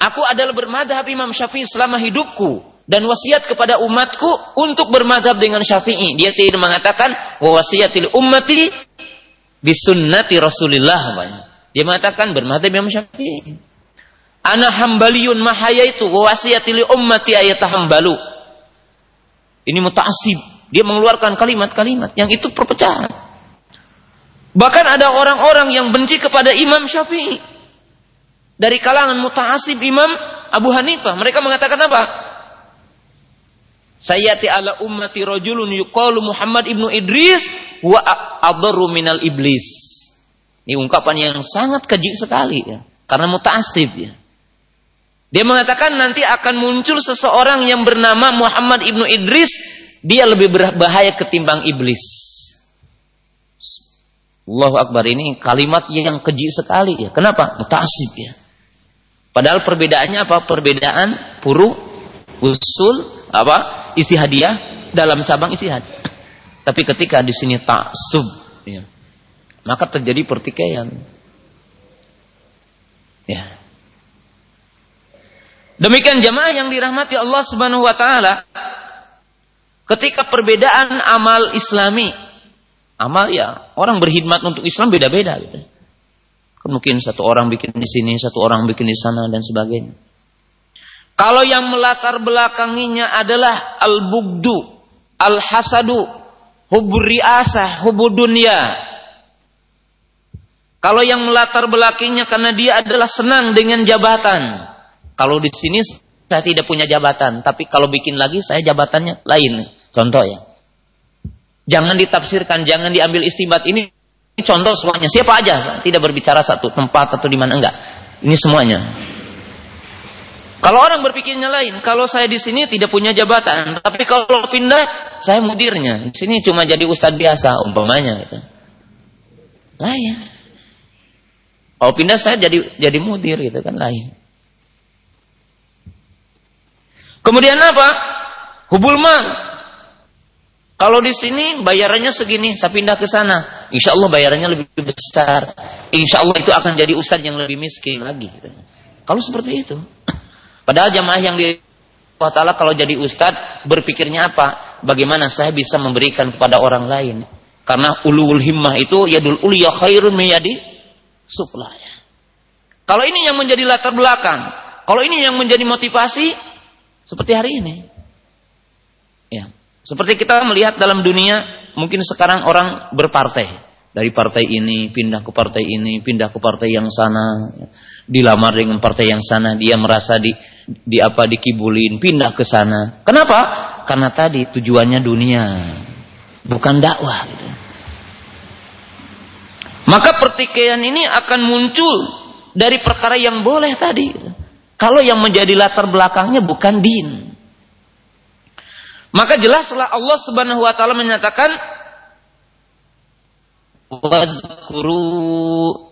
A: Aku adalah bermadhab Imam Syafi'i selama hidupku dan wasiat kepada umatku untuk bermadhab dengan Syafi'i. Dia tidak mengatakan wa li ummati bisunnati Rasulillah. Dia mengatakan bermadhab Imam Syafi'i. Ana hambaliyun mahayaitu wa wasiyati li ummati ayatahambalu. Ini mutasib. Dia mengeluarkan kalimat-kalimat yang itu perpecahan. Bahkan ada orang-orang yang benci kepada Imam Syafi'i. Dari kalangan mutasib Imam Abu Hanifah. Mereka mengatakan apa? Sayyati ala ummati rajulun yuqalu Muhammad ibnu Idris wa adharu minal iblis. Ini ungkapan yang sangat keji sekali ya. Karena mutasib ya. Dia mengatakan nanti akan muncul seseorang yang bernama Muhammad ibnu Idris. Dia lebih berbahaya ketimbang iblis. Allahu Akbar ini kalimat yang keji sekali ya. Kenapa? Mutasib ya. Padahal perbedaannya apa? Perbedaan puru, usul, apa? Isi hadiah dalam cabang isi hadiah. Tapi ketika di sini taksub, ya, maka terjadi pertikaian. Ya. Demikian jamaah yang dirahmati Allah Subhanahu wa taala. Ketika perbedaan amal Islami, amal ya orang berkhidmat untuk Islam beda-beda gitu. Kan mungkin satu orang bikin di sini, satu orang bikin di sana dan sebagainya. Kalau yang melatar belakanginya adalah al-bugdu, al-hasadu, hubur riasah, hubur dunia. Kalau yang melatar belakanginya karena dia adalah senang dengan jabatan. Kalau di sini saya tidak punya jabatan, tapi kalau bikin lagi saya jabatannya lain. Contoh ya. Jangan ditafsirkan, jangan diambil istibat ini contoh semuanya. Siapa aja tidak berbicara satu tempat atau di mana enggak. Ini semuanya. Kalau orang berpikirnya lain, kalau saya di sini tidak punya jabatan, tapi kalau pindah saya mudirnya. Di sini cuma jadi ustadz biasa umpamanya gitu. Lain. Kalau pindah saya jadi jadi mudir gitu kan lain. Kemudian apa? Hubul mal. Kalau di sini bayarannya segini, saya pindah ke sana. Insya Allah bayarannya lebih besar. Insya Allah itu akan jadi ustadz yang lebih miskin lagi. Kalau seperti itu. Padahal jamaah yang di Allah kalau jadi ustadz berpikirnya apa? Bagaimana saya bisa memberikan kepada orang lain. Karena ulul himmah itu yadul ulia khairun miyadi supla. Kalau ini yang menjadi latar belakang. Kalau ini yang menjadi motivasi. Seperti hari ini. Ya. Seperti kita melihat dalam dunia, mungkin sekarang orang berpartai. Dari partai ini, pindah ke partai ini, pindah ke partai yang sana. Dilamar dengan partai yang sana, dia merasa di, di apa dikibulin, pindah ke sana. Kenapa? Karena tadi tujuannya dunia, bukan dakwah. Gitu. Maka pertikaian ini akan muncul dari perkara yang boleh tadi. Kalau yang menjadi latar belakangnya bukan din. Maka jelaslah Allah Subhanahu wa taala menyatakan Wadhkuru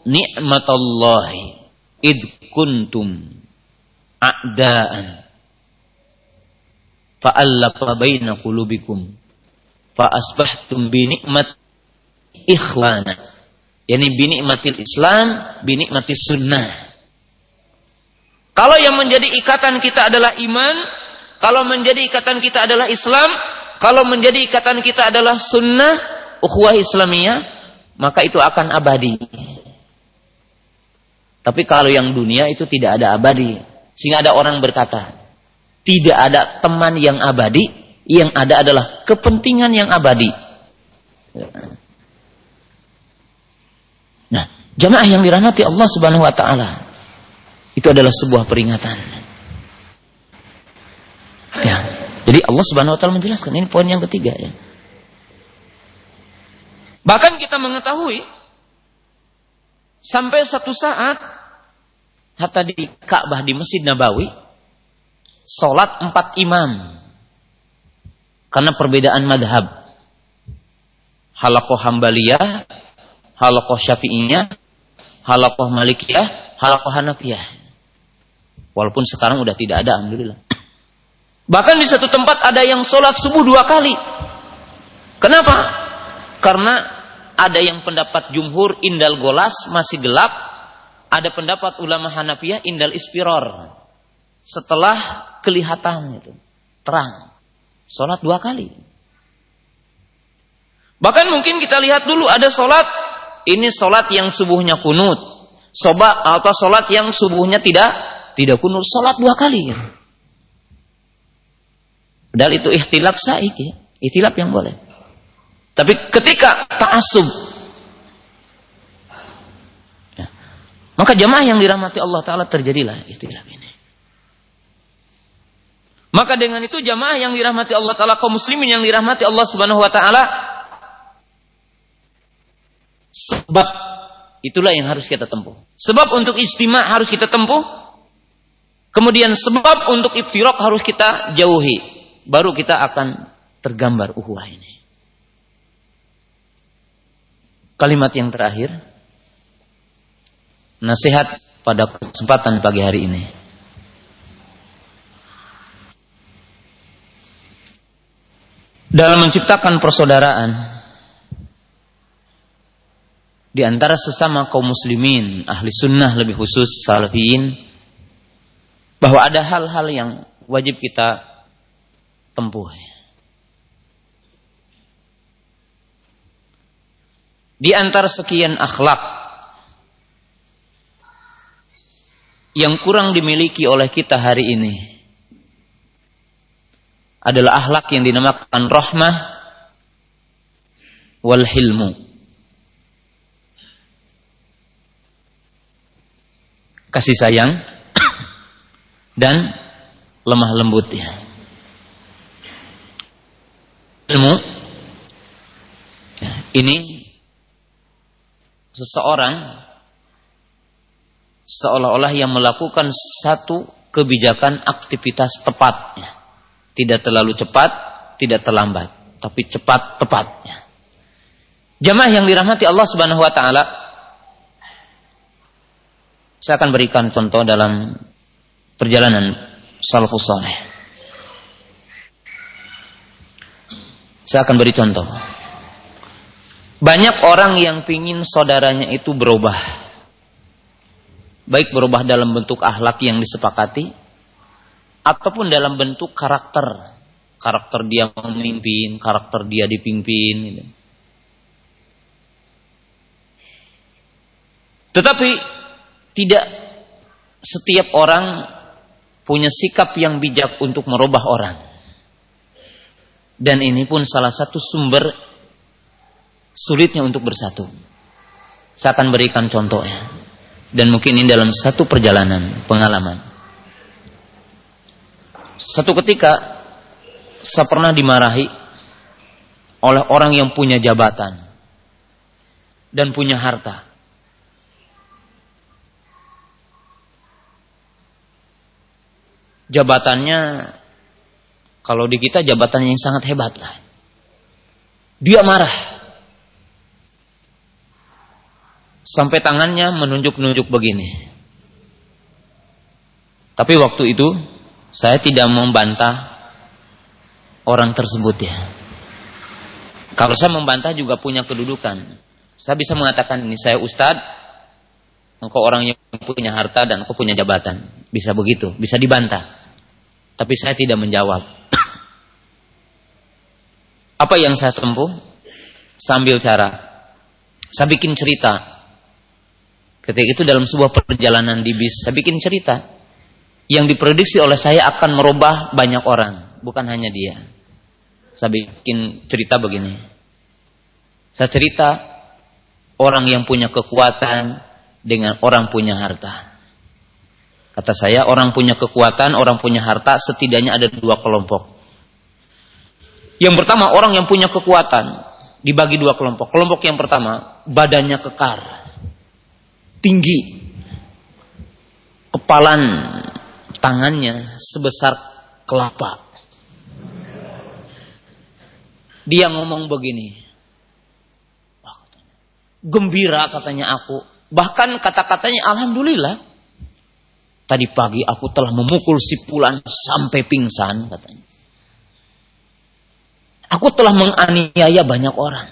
A: ni'matallahi id kuntum a'daan fa'allafa baina qulubikum fa asbahtum bi ni'mat ikhwana. Yani bi ni'matil Islam bi ni'matis sunnah. Kalau yang menjadi ikatan kita adalah iman kalau menjadi ikatan kita adalah Islam, kalau menjadi ikatan kita adalah sunnah, ukhuwah Islamiyah, maka itu akan abadi. Tapi kalau yang dunia itu tidak ada abadi. Sehingga ada orang berkata, tidak ada teman yang abadi, yang ada adalah kepentingan yang abadi. Nah, jamaah yang dirahmati Allah Subhanahu wa taala, itu adalah sebuah peringatan. Ya. Jadi Allah Subhanahu wa taala menjelaskan ini poin yang ketiga ya. Bahkan kita mengetahui sampai satu saat hatta di Ka'bah di Masjid Nabawi salat empat imam karena perbedaan madhab halakoh hambaliyah halakoh syafi'iyah halakoh malikiyah halakoh hanafiyah walaupun sekarang udah tidak ada alhamdulillah Bahkan di satu tempat ada yang sholat subuh dua kali. Kenapa? Karena ada yang pendapat jumhur indal golas masih gelap. Ada pendapat ulama Hanafiyah indal ispiror. Setelah kelihatan itu. Terang. Sholat dua kali. Bahkan mungkin kita lihat dulu ada sholat. Ini sholat yang subuhnya kunut. Sobat atau sholat yang subuhnya tidak tidak kunut. Sholat dua kali. Padahal itu ikhtilaf saiki, ikhtilaf yang boleh. Tapi ketika ta'assub ya, maka jamaah yang dirahmati Allah taala terjadilah ikhtilaf ini. Maka dengan itu jamaah yang dirahmati Allah taala kaum muslimin yang dirahmati Allah Subhanahu wa taala sebab itulah yang harus kita tempuh. Sebab untuk istimewa harus kita tempuh. Kemudian sebab untuk iftirok harus kita jauhi baru kita akan tergambar uhuah ini. Kalimat yang terakhir, nasihat pada kesempatan pagi hari ini. Dalam menciptakan persaudaraan di antara sesama kaum muslimin, ahli sunnah lebih khusus salafiyin, bahwa ada hal-hal yang wajib kita tempuh. Di antara sekian akhlak yang kurang dimiliki oleh kita hari ini adalah akhlak yang dinamakan rahmah wal hilmu. Kasih sayang dan lemah lembut ya. Ilmu ini seseorang seolah-olah yang melakukan satu kebijakan aktivitas tepatnya. Tidak terlalu cepat, tidak terlambat, tapi cepat tepatnya. Jamaah yang dirahmati Allah Subhanahu wa taala saya akan berikan contoh dalam perjalanan salafus saleh. Saya akan beri contoh. Banyak orang yang pingin saudaranya itu berubah baik berubah dalam bentuk akhlak yang disepakati ataupun dalam bentuk karakter karakter dia memimpin karakter dia dipimpin gitu. tetapi tidak setiap orang punya sikap yang bijak untuk merubah orang dan ini pun salah satu sumber sulitnya untuk bersatu saya akan berikan contohnya dan mungkin ini dalam satu perjalanan pengalaman. Satu ketika saya pernah dimarahi oleh orang yang punya jabatan dan punya harta. Jabatannya kalau di kita jabatannya yang sangat hebat lah. Dia marah sampai tangannya menunjuk-nunjuk begini. Tapi waktu itu saya tidak membantah orang tersebut ya. Kalau saya membantah juga punya kedudukan. Saya bisa mengatakan ini saya ustadz, engkau orang yang punya harta dan engkau punya jabatan. Bisa begitu, bisa dibantah. Tapi saya tidak menjawab. Apa yang saya tempuh? Sambil cara. Saya bikin cerita Ketika itu dalam sebuah perjalanan di bis, saya bikin cerita yang diprediksi oleh saya akan merubah banyak orang, bukan hanya dia. Saya bikin cerita begini. Saya cerita orang yang punya kekuatan dengan orang punya harta. Kata saya, orang punya kekuatan, orang punya harta, setidaknya ada dua kelompok. Yang pertama, orang yang punya kekuatan dibagi dua kelompok. Kelompok yang pertama, badannya kekar tinggi. Kepalan tangannya sebesar kelapa. Dia ngomong begini. Gembira katanya aku. Bahkan kata-katanya Alhamdulillah. Tadi pagi aku telah memukul si pulan sampai pingsan katanya. Aku telah menganiaya banyak orang.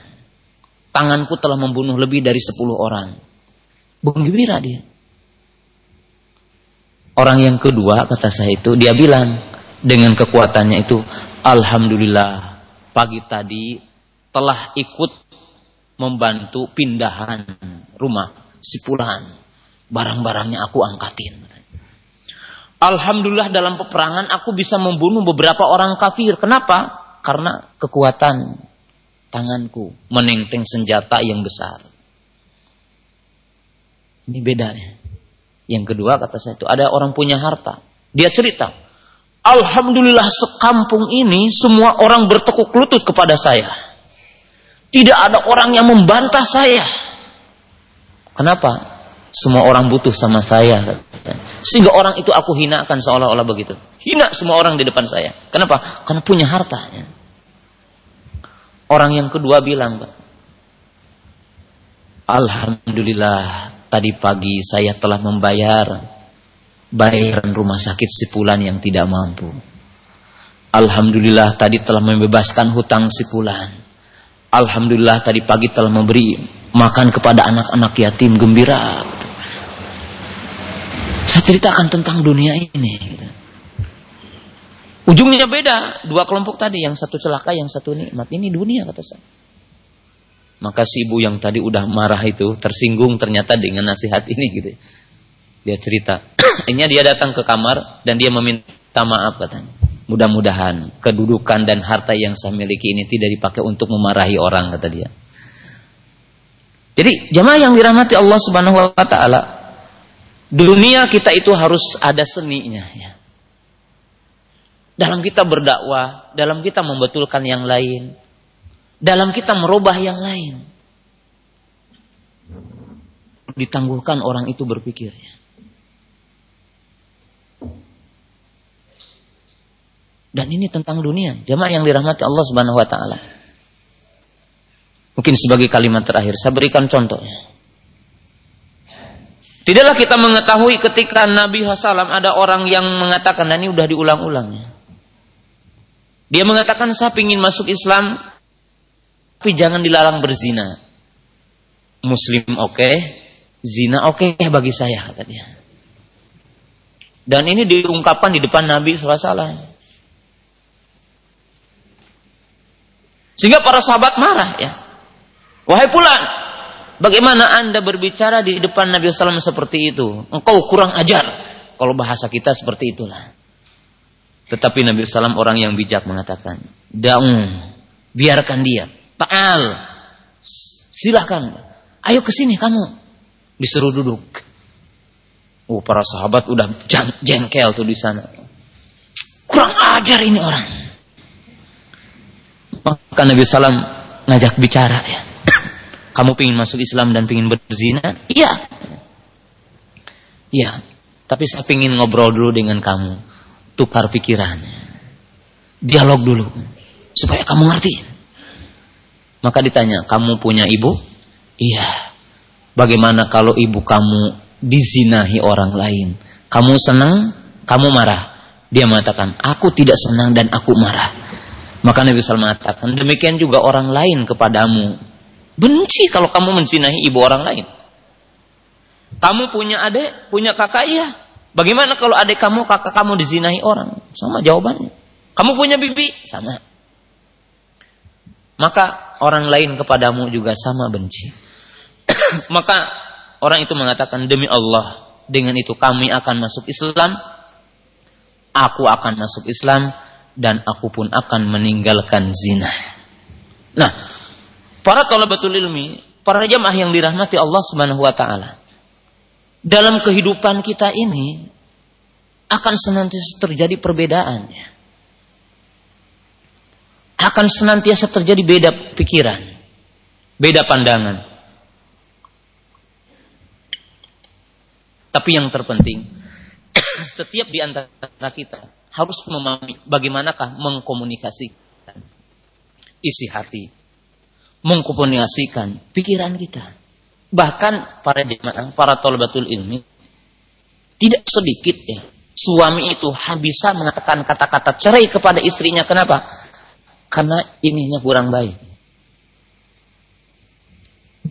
A: Tanganku telah membunuh lebih dari sepuluh orang. Gembira dia. Orang yang kedua kata saya itu dia bilang dengan kekuatannya itu Alhamdulillah pagi tadi telah ikut membantu pindahan rumah si pulan barang-barangnya aku angkatin Alhamdulillah dalam peperangan aku bisa membunuh beberapa orang kafir. Kenapa? Karena kekuatan tanganku menenteng senjata yang besar. Ini bedanya. Yang kedua kata saya itu ada orang punya harta. Dia cerita, Alhamdulillah sekampung ini semua orang bertekuk lutut kepada saya. Tidak ada orang yang membantah saya. Kenapa? Semua orang butuh sama saya. Sehingga orang itu aku hinakan seolah-olah begitu. Hina semua orang di depan saya. Kenapa? Karena punya hartanya. Orang yang kedua bilang, Alhamdulillah tadi pagi saya telah membayar bayaran rumah sakit si Pulan yang tidak mampu. Alhamdulillah tadi telah membebaskan hutang si Pulan. Alhamdulillah tadi pagi telah memberi makan kepada anak-anak yatim gembira. Saya ceritakan tentang dunia ini. Gitu. Ujungnya beda, dua kelompok tadi, yang satu celaka, yang satu nikmat. Ini dunia kata saya. Maka si ibu yang tadi udah marah itu tersinggung ternyata dengan nasihat ini gitu. Dia cerita. Akhirnya dia datang ke kamar dan dia meminta maaf katanya. Mudah-mudahan kedudukan dan harta yang saya miliki ini tidak dipakai untuk memarahi orang kata dia. Jadi jamaah yang dirahmati Allah Subhanahu wa taala, dunia kita itu harus ada seninya ya. Dalam kita berdakwah, dalam kita membetulkan yang lain, dalam kita merubah yang lain. Ditangguhkan orang itu berpikirnya. Dan ini tentang dunia. Jamaah yang dirahmati Allah Subhanahu wa taala. Mungkin sebagai kalimat terakhir saya berikan contohnya. Tidaklah kita mengetahui ketika Nabi Hasalam ada orang yang mengatakan dan ini sudah diulang-ulang. Dia mengatakan saya ingin masuk Islam, tapi jangan dilarang berzina. Muslim oke, okay, zina oke okay bagi saya kata dia. Dan ini diungkapkan di depan Nabi SAW. Sehingga para sahabat marah ya. Wahai pulan, bagaimana anda berbicara di depan Nabi SAW seperti itu? Engkau kurang ajar. Kalau bahasa kita seperti itulah. Tetapi Nabi SAW orang yang bijak mengatakan, Daun, biarkan dia. Ta'al, silahkan. Ayo ke sini kamu. Disuruh duduk. Oh, para sahabat udah jengkel tuh di sana. Kurang ajar ini orang. Maka Nabi SAW ngajak bicara ya. Kamu pingin masuk Islam dan pingin berzina? Iya. Iya. Tapi saya pingin ngobrol dulu dengan kamu tukar pikiran. Dialog dulu. Supaya kamu ngerti. Maka ditanya, kamu punya ibu? Iya. Bagaimana kalau ibu kamu dizinahi orang lain? Kamu senang? Kamu marah? Dia mengatakan, aku tidak senang dan aku marah. Maka Nabi SAW mengatakan, demikian juga orang lain kepadamu. Benci kalau kamu menzinahi ibu orang lain. Kamu punya adik, punya kakak, iya. Bagaimana kalau adik kamu, kakak kamu dizinahi orang? Sama jawabannya. Kamu punya bibi? Sama. Maka orang lain kepadamu juga sama benci. Maka orang itu mengatakan, demi Allah, dengan itu kami akan masuk Islam, aku akan masuk Islam, dan aku pun akan meninggalkan zina. Nah, para talabatul ilmi, para jamaah yang dirahmati Allah Subhanahu wa taala dalam kehidupan kita ini akan senantiasa terjadi perbedaan. Akan senantiasa terjadi beda pikiran, beda pandangan. Tapi yang terpenting, setiap di antara kita harus memahami bagaimanakah mengkomunikasikan isi hati, mengkomunikasikan pikiran kita. Bahkan para jemaah, para tolabatul ilmi, tidak sedikit ya, suami itu bisa mengatakan kata-kata cerai kepada istrinya. Kenapa? Karena ininya kurang baik.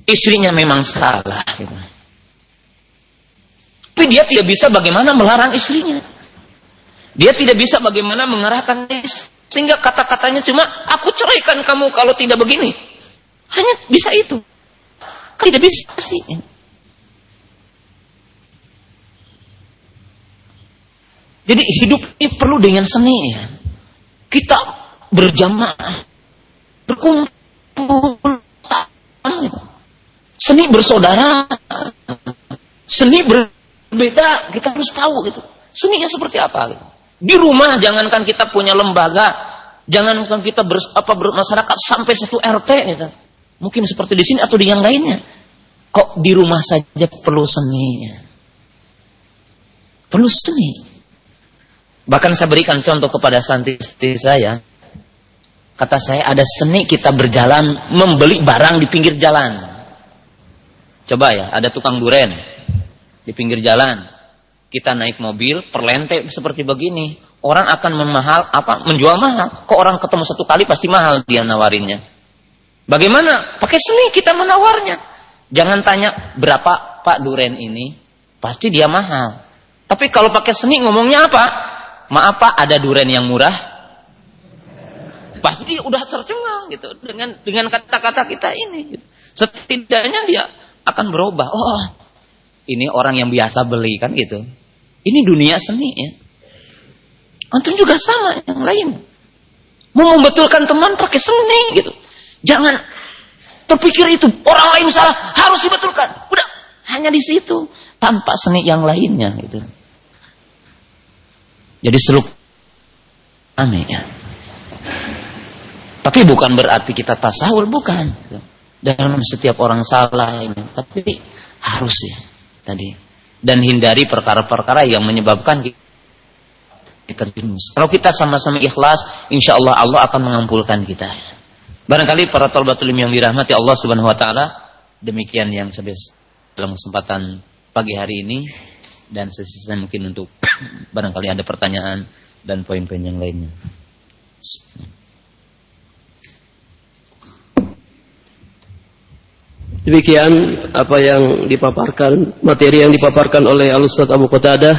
A: Istrinya memang salah. Gitu. Tapi dia tidak bisa bagaimana melarang istrinya. Dia tidak bisa bagaimana mengarahkan sehingga kata-katanya cuma aku ceraikan kamu kalau tidak begini. Hanya bisa itu. Tidak bisa sih. Jadi hidup ini perlu dengan seni ya. Kita berjamaah, berkumpul, seni bersaudara, seni berbeda, kita harus tahu gitu. Seninya seperti apa gitu. Di rumah jangankan kita punya lembaga, jangankan kita ber, apa bermasyarakat sampai satu RT gitu. Mungkin seperti di sini atau di yang lainnya. Kok di rumah saja perlu seni? Perlu seni. Bahkan saya berikan contoh kepada santri saya. Kata saya ada seni kita berjalan membeli barang di pinggir jalan. Coba ya, ada tukang duren di pinggir jalan. Kita naik mobil, perlente seperti begini. Orang akan memahal apa menjual mahal. Kok orang ketemu satu kali pasti mahal dia nawarinnya. Bagaimana? Pakai seni kita menawarnya. Jangan tanya berapa Pak Duren ini. Pasti dia mahal. Tapi kalau pakai seni ngomongnya apa? Maaf Pak, ada Duren yang murah. Pasti udah tercengang gitu dengan dengan kata-kata kita ini. Gitu. Setidaknya dia akan berubah. Oh, ini orang yang biasa beli kan gitu. Ini dunia seni ya. Antum juga sama yang lain. Mau membetulkan teman pakai seni gitu. Jangan terpikir itu orang lain salah harus dibetulkan. Udah hanya di situ tanpa seni yang lainnya gitu. Jadi seluk aneh ya. Tapi bukan berarti kita tasawul bukan. Dalam setiap orang salah ini, tapi harus ya tadi dan hindari perkara-perkara yang menyebabkan kita terjerumus. Kalau kita sama-sama ikhlas, insya Allah Allah akan mengampulkan kita. Barangkali para tolbatul yang dirahmati Allah Subhanahu Wa Taala, demikian yang saya dalam kesempatan pagi hari ini dan sesisa mungkin untuk barangkali ada pertanyaan dan poin-poin yang lainnya.
B: Demikian apa yang dipaparkan, materi yang dipaparkan oleh Al-Ustaz Abu Qatadah.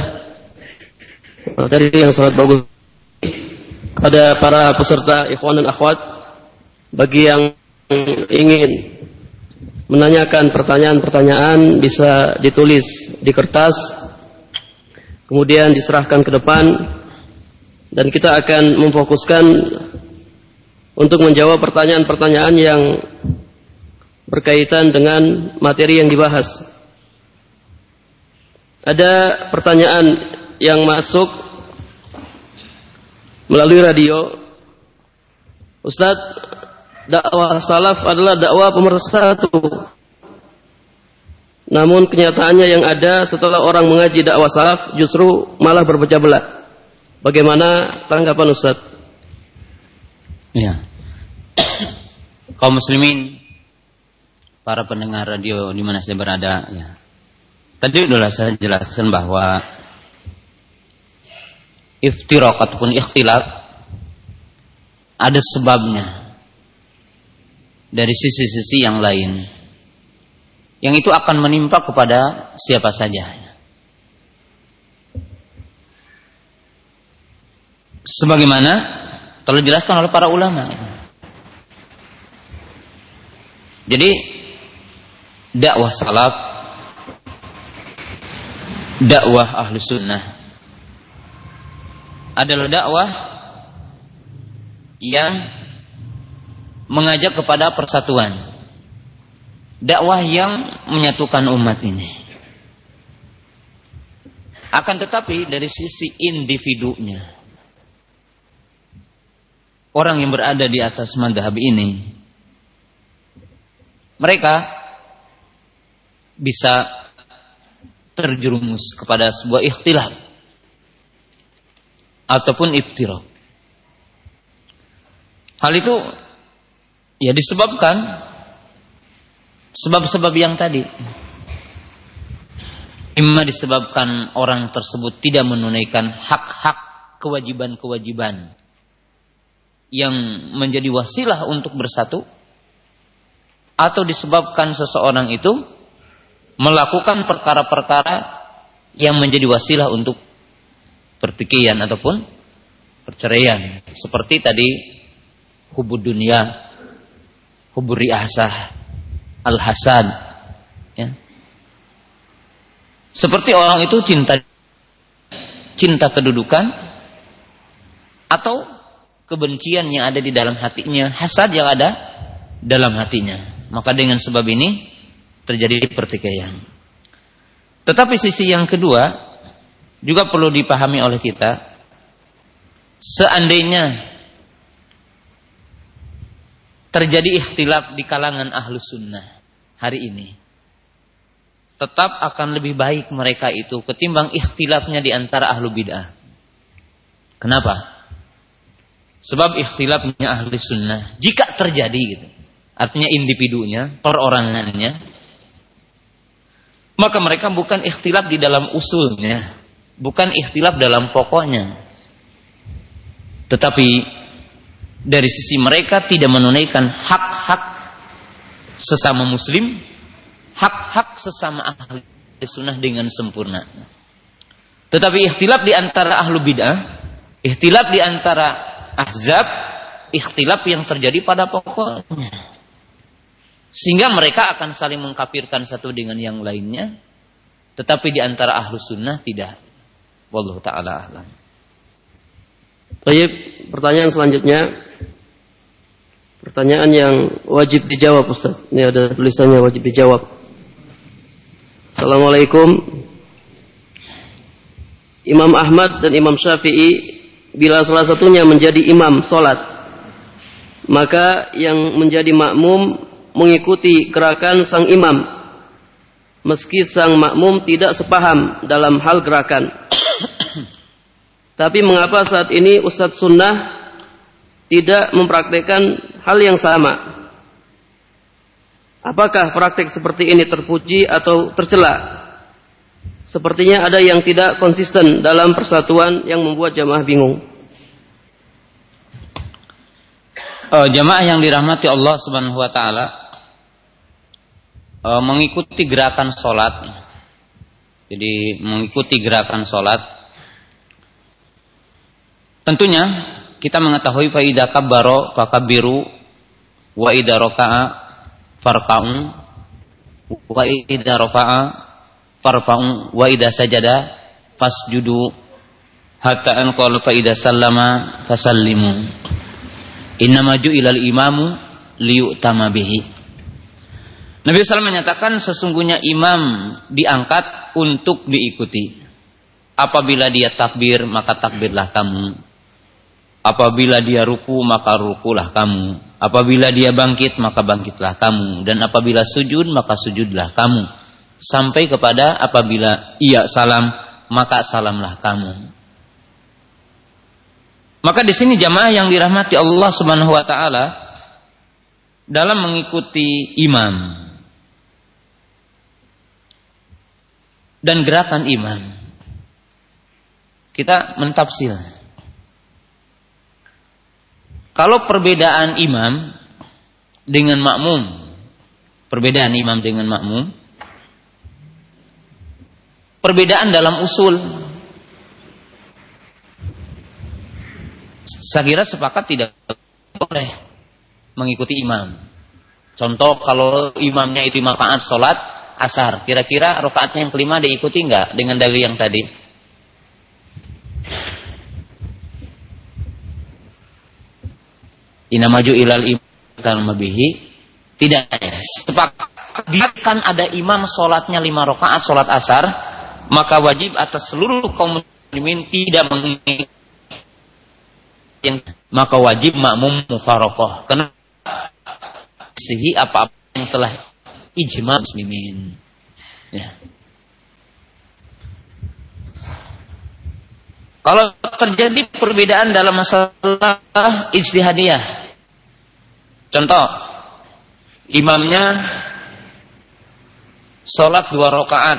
B: Materi yang sangat bagus. Ada para peserta ikhwan dan akhwat bagi yang ingin menanyakan pertanyaan-pertanyaan bisa ditulis di kertas kemudian diserahkan ke depan dan kita akan memfokuskan untuk menjawab pertanyaan-pertanyaan yang berkaitan dengan materi yang dibahas. Ada pertanyaan yang masuk melalui radio. Ustadz, dakwah salaf adalah dakwah pemersatu. Namun kenyataannya yang ada setelah orang mengaji dakwah salaf justru malah berpecah belah. Bagaimana tanggapan Ustadz?
A: Ya. Kaum muslimin para pendengar radio di mana saya berada ya. Tadi sudah saya jelaskan bahwa iftiraq ataupun ikhtilaf ada sebabnya dari sisi-sisi yang lain yang itu akan menimpa kepada siapa saja. Sebagaimana telah dijelaskan oleh para ulama. Jadi dakwah salaf, dakwah ahlu sunnah adalah dakwah yang mengajak kepada persatuan. Dakwah yang menyatukan umat ini. Akan tetapi dari sisi individunya, orang yang berada di atas madhab ini, mereka bisa terjerumus kepada sebuah ikhtilaf ataupun ibtirah. Hal itu ya disebabkan sebab-sebab yang tadi. Imma disebabkan orang tersebut tidak menunaikan hak-hak kewajiban-kewajiban yang menjadi wasilah untuk bersatu atau disebabkan seseorang itu melakukan perkara-perkara yang menjadi wasilah untuk pertikaian ataupun perceraian. Seperti tadi hubud dunia, hubur riasah, al-hasad. Ya. Seperti orang itu cinta cinta kedudukan atau kebencian yang ada di dalam hatinya, hasad yang ada dalam hatinya. Maka dengan sebab ini terjadi pertikaian. Tetapi sisi yang kedua juga perlu dipahami oleh kita. Seandainya terjadi ikhtilaf di kalangan ahlu sunnah hari ini. Tetap akan lebih baik mereka itu ketimbang ikhtilafnya di antara ahlu bid'ah. Kenapa? Sebab ikhtilafnya ahli sunnah jika terjadi gitu. Artinya individunya, perorangannya maka mereka bukan ikhtilaf di dalam usulnya, bukan ikhtilaf dalam pokoknya. Tetapi dari sisi mereka tidak menunaikan hak-hak sesama muslim, hak-hak sesama ahli sunnah dengan sempurna. Tetapi ikhtilaf di antara ahlu bid'ah, ikhtilaf di antara ahzab, ikhtilaf yang terjadi pada pokoknya. Sehingga mereka akan saling mengkafirkan satu dengan yang lainnya. Tetapi di antara ahlu sunnah tidak. Wallahu ta'ala alam.
B: Baik, pertanyaan selanjutnya. Pertanyaan yang wajib dijawab Ustaz. Ini ada tulisannya wajib dijawab. Assalamualaikum. Imam Ahmad dan Imam Syafi'i bila salah satunya menjadi imam solat, maka yang menjadi makmum mengikuti gerakan sang imam meski sang makmum tidak sepaham dalam hal gerakan. Tapi mengapa saat ini Ustadz Sunnah tidak mempraktekkan hal yang sama? Apakah praktek seperti ini terpuji atau tercela? Sepertinya ada yang tidak konsisten dalam persatuan yang membuat jamaah bingung.
A: Uh, jamaah yang dirahmati Allah Subhanahu wa taala, e, mengikuti gerakan sholat. Jadi mengikuti gerakan sholat. Tentunya kita mengetahui faida kabbaro fakabiru wa ida roka'a farka'u wa ida roka'a farfa'u. Wa ida sajada fasjudu. Hatta an qala fa ida sallama fasallimu. Innama ilal imamu liyu'tama bihi. Nabi SAW menyatakan sesungguhnya imam diangkat untuk diikuti. Apabila dia takbir, maka takbirlah kamu. Apabila dia ruku, maka rukulah kamu. Apabila dia bangkit, maka bangkitlah kamu. Dan apabila sujud, maka sujudlah kamu. Sampai kepada apabila ia salam, maka salamlah kamu. Maka di sini jamaah yang dirahmati Allah Subhanahu wa taala dalam mengikuti imam dan gerakan iman. Kita mentafsir. Kalau perbedaan imam dengan makmum, perbedaan imam dengan makmum, perbedaan dalam usul. Saya kira sepakat tidak boleh mengikuti imam. Contoh kalau imamnya itu imam taat sholat, asar. Kira-kira rokaatnya yang kelima diikuti nggak dengan dalil yang tadi? Inamaju ilal imam mabihi tidak sepakat kan ada imam sholatnya lima rokaat sholat asar maka wajib atas seluruh kaum muslimin tidak mengikuti maka wajib makmum mufarokoh karena sihi apa, apa yang telah ijma muslimin. Ya. Kalau terjadi perbedaan dalam masalah ijtihadiyah. Contoh, imamnya sholat dua rakaat,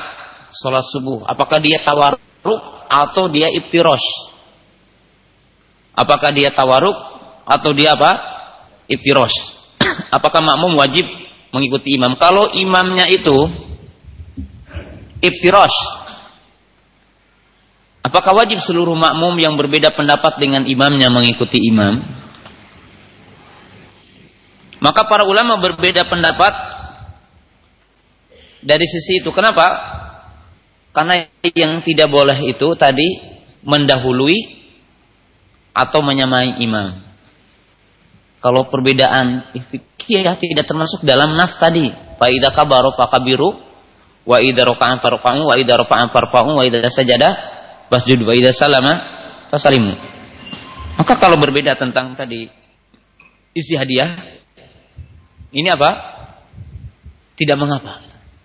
A: sholat subuh. Apakah dia tawaruk atau dia iftirosh? Apakah dia tawaruk atau dia apa? Iftirosh. Apakah makmum wajib mengikuti imam. Kalau imamnya itu iftirosh, apakah wajib seluruh makmum yang berbeda pendapat dengan imamnya mengikuti imam? Maka para ulama berbeda pendapat dari sisi itu. Kenapa? Karena yang tidak boleh itu tadi mendahului atau menyamai imam. Kalau perbedaan fikih tidak termasuk dalam nas tadi. Fa idza kabaru fakabiru wa idza raka'an farqa'u wa idza rafa'an farfa'u wa idza sajada wasjud wa idza salama fasalimu. Maka kalau berbeda tentang tadi isi hadiah ini apa? Tidak mengapa.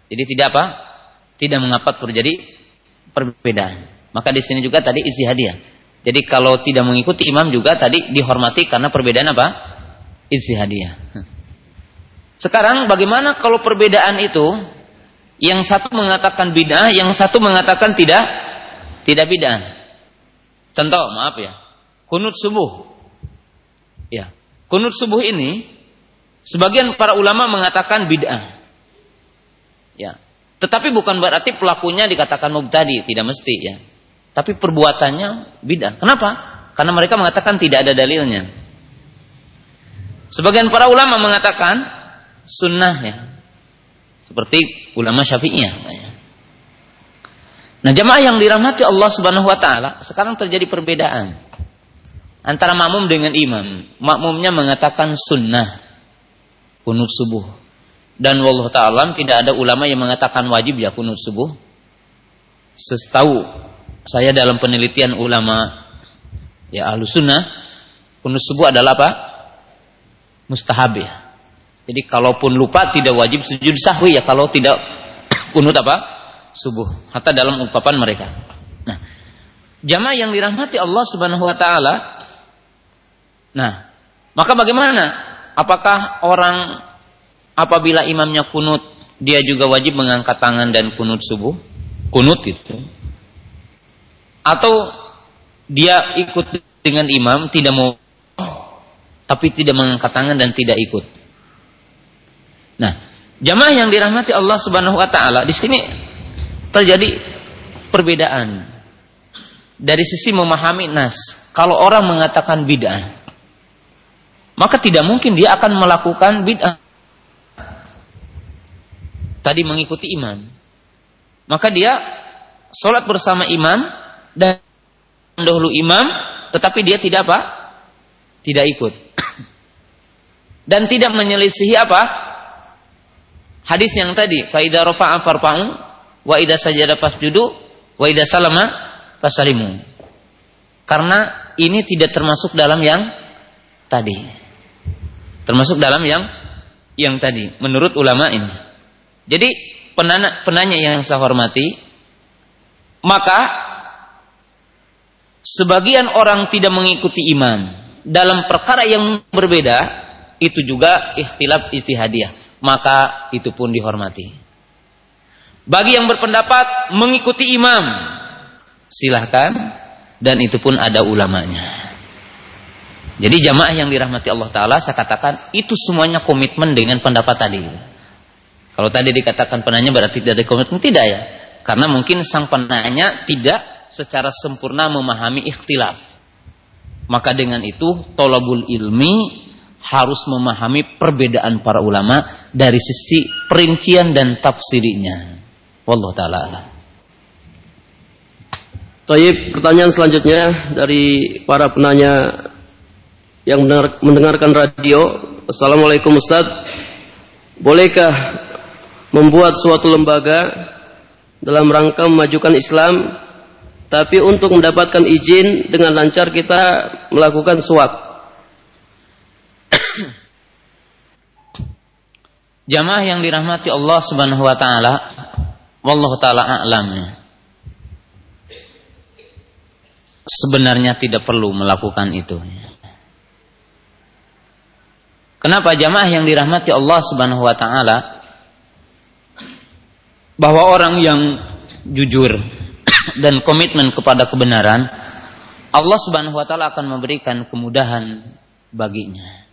A: Jadi tidak apa? Tidak mengapa terjadi perbedaan. Maka di sini juga tadi isi hadiah. Jadi kalau tidak mengikuti imam juga tadi dihormati karena perbedaan apa? Isi hadiah. Sekarang bagaimana kalau perbedaan itu yang satu mengatakan bid'ah, yang satu mengatakan tidak tidak bid'ah. Contoh, maaf ya. Kunut subuh. Ya. Kunut subuh ini sebagian para ulama mengatakan bid'ah. Ya. Tetapi bukan berarti pelakunya dikatakan mubtadi, tidak mesti ya. Tapi perbuatannya bid'ah. Kenapa? Karena mereka mengatakan tidak ada dalilnya. Sebagian para ulama mengatakan sunnah ya. Seperti ulama syafi'iyah. Nah, jamaah yang dirahmati Allah Subhanahu wa taala, sekarang terjadi perbedaan antara makmum dengan imam. Makmumnya mengatakan sunnah kunut subuh. Dan wallahu taala tidak ada ulama yang mengatakan wajib ya kunut subuh. Setahu saya dalam penelitian ulama ya ahlu sunnah, kunut subuh adalah apa? Mustahab ya. Jadi kalaupun lupa tidak wajib sujud sahwi ya kalau tidak kunut apa? Subuh hatta dalam ungkapan mereka. Nah, jamaah yang dirahmati Allah Subhanahu wa taala. Nah, maka bagaimana? Apakah orang apabila imamnya kunut dia juga wajib mengangkat tangan dan kunut subuh? Kunut itu. Atau dia ikut dengan imam tidak mau tapi tidak mengangkat tangan dan tidak ikut. Nah, jamaah yang dirahmati Allah Subhanahu wa taala di sini terjadi perbedaan dari sisi memahami nas. Kalau orang mengatakan bid'ah, maka tidak mungkin dia akan melakukan bid'ah. Tadi mengikuti imam. Maka dia sholat bersama imam dan dahulu imam, tetapi dia tidak apa? Tidak ikut. Dan tidak menyelisihi apa? Hadis yang tadi, faida rafa'a farfa'u wa idza sajada fasjudu wa idza salama fasalimu. Karena ini tidak termasuk dalam yang tadi. Termasuk dalam yang yang tadi menurut ulama ini. Jadi penanya, penanya yang saya hormati, maka sebagian orang tidak mengikuti imam dalam perkara yang berbeda itu juga ikhtilaf istihadiah maka itu pun dihormati bagi yang berpendapat mengikuti imam, silahkan dan itu pun ada ulamanya. Jadi jamaah yang dirahmati Allah Taala, saya katakan itu semuanya komitmen dengan pendapat tadi. Kalau tadi dikatakan penanya berarti tidak ada komitmen, tidak ya. Karena mungkin sang penanya tidak secara sempurna memahami ikhtilaf. Maka dengan itu tolabul ilmi harus memahami perbedaan para ulama dari sisi perincian dan tafsirinya. Wallahu taala
B: Taib, pertanyaan selanjutnya dari para penanya yang mendengarkan radio. Assalamualaikum Ustaz. Bolehkah membuat suatu lembaga dalam rangka memajukan Islam tapi untuk mendapatkan izin dengan lancar kita melakukan suap?
A: Jamaah yang dirahmati Allah Subhanahu wa taala, Wallahu taala a'lam. Sebenarnya tidak perlu melakukan itu. Kenapa jamaah yang dirahmati Allah Subhanahu wa taala bahwa orang yang jujur dan komitmen kepada kebenaran Allah Subhanahu wa taala akan memberikan kemudahan baginya.